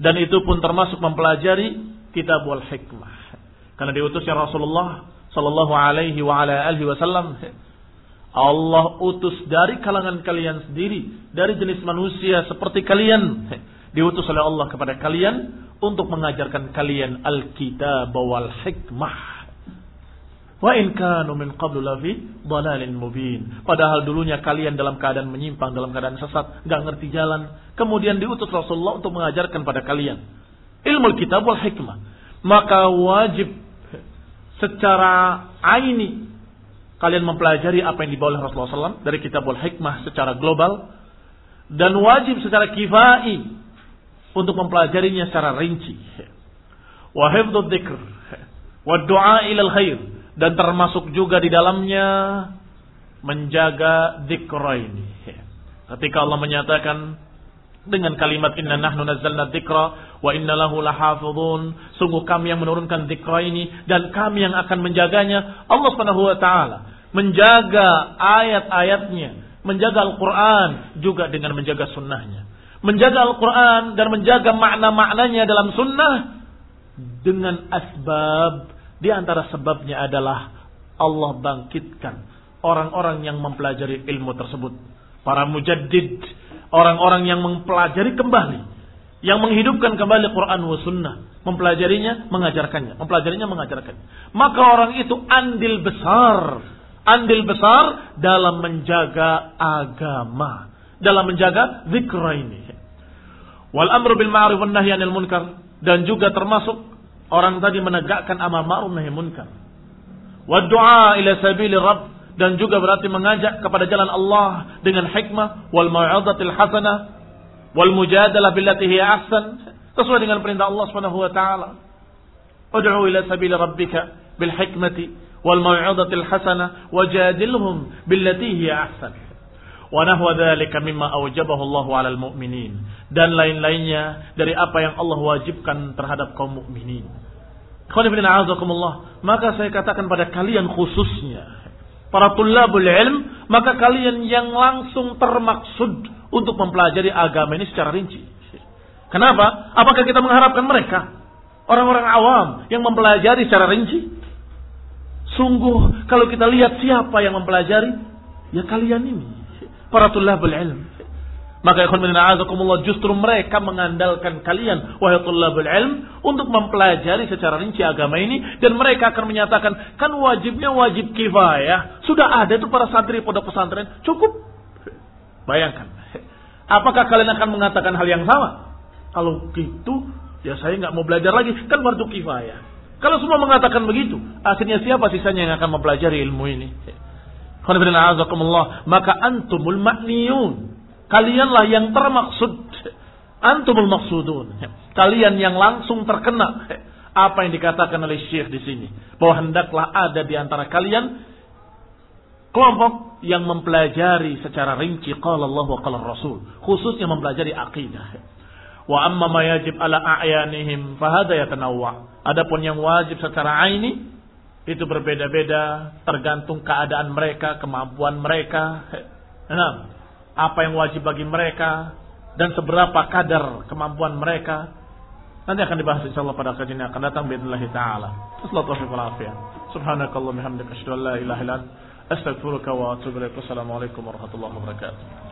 Dan itu pun termasuk mempelajari kitab wal hikmah. Karena diutusnya Rasulullah sallallahu alaihi wa ala alihi wasallam Allah utus dari kalangan kalian sendiri, dari jenis manusia seperti kalian. Diutus oleh Allah kepada kalian untuk mengajarkan kalian Alkitab wal hikmah. Wa in kanu min qablu lafi mubin. Padahal dulunya kalian dalam keadaan menyimpang, dalam keadaan sesat, nggak ngerti jalan. Kemudian diutus Rasulullah untuk mengajarkan pada kalian ilmu kitab wal hikmah. Maka wajib secara aini kalian mempelajari apa yang dibawa oleh Rasulullah SAW dari kitab wal hikmah secara global dan wajib secara kifai untuk mempelajarinya secara rinci. Wa dzikr wa du'a ilal khair dan termasuk juga di dalamnya menjaga dzikra ini. Ketika Allah menyatakan dengan kalimat inna nahnu nazzalna dzikra wa inna lahu lahafizun sungguh kami yang menurunkan dzikra ini dan kami yang akan menjaganya. Allah Subhanahu wa taala menjaga ayat-ayatnya menjaga Al-Qur'an juga dengan menjaga sunnahnya. Menjaga Al-Qur'an dan menjaga makna-maknanya dalam sunnah dengan asbab. Di antara sebabnya adalah Allah bangkitkan orang-orang yang mempelajari ilmu tersebut. Para mujaddid orang-orang yang mempelajari kembali, yang menghidupkan kembali Quran wa sunnah, mempelajarinya, mengajarkannya, mempelajarinya, mengajarkannya. Maka orang itu andil besar, andil besar dalam menjaga agama, dalam menjaga zikra ini. Wal amru bil ma'ruf wan nahyi anil munkar dan juga termasuk orang tadi menegakkan amar ma'ruf nahi munkar. Wa du'a ila sabili rabb dan juga berarti mengajak kepada jalan Allah dengan hikmah wal mau'izatil hasanah wal mujadalah billati hiya ahsan sesuai dengan perintah Allah Subhanahu wa taala. Ud'u ila sabili rabbika bil hikmati wal mau'izatil hasanah wajadilhum billati hiya ahsan. Wa nahwa dzalika mimma awjabahu Allahu 'alal mu'minin dan lain-lainnya dari apa yang Allah wajibkan terhadap kaum mukminin. Maka saya katakan pada kalian khususnya para tulabul ilm, maka kalian yang langsung termaksud untuk mempelajari agama ini secara rinci. Kenapa? Apakah kita mengharapkan mereka orang-orang awam yang mempelajari secara rinci? Sungguh kalau kita lihat siapa yang mempelajari, ya kalian ini para tulabul ilm. Maka ikhwan min a'azakumullah justru mereka mengandalkan kalian wahai tulabul ilm untuk mempelajari secara rinci agama ini dan mereka akan menyatakan kan wajibnya wajib kifayah. Sudah ada itu para santri pondok pesantren, cukup. Bayangkan. Apakah kalian akan mengatakan hal yang sama? Kalau gitu, ya saya nggak mau belajar lagi, kan fardu kifayah. Kalau semua mengatakan begitu, akhirnya siapa sisanya yang akan mempelajari ilmu ini? Maka antumul makniyun. Kalianlah yang termaksud. Antumul maksudun. Kalian yang langsung terkena apa yang dikatakan oleh Syekh di sini. Bahwa hendaklah ada di antara kalian kelompok yang mempelajari secara rinci qala Allah wa qala Rasul, khususnya mempelajari akidah. Wa amma ma yajib ala a'yanihim fahada yatanawwa. Adapun yang wajib secara aini itu berbeda-beda tergantung keadaan mereka, kemampuan mereka. Nah, apa yang wajib bagi mereka dan seberapa kadar kemampuan mereka nanti akan dibahas insyaallah pada kajian yang akan datang باذنillah taala. Subhanakallah bihamdika asyhadu an la ilaha illa anta astaghfiruka wa atubu ilaik. Wassalamualaikum warahmatullahi wabarakatuh.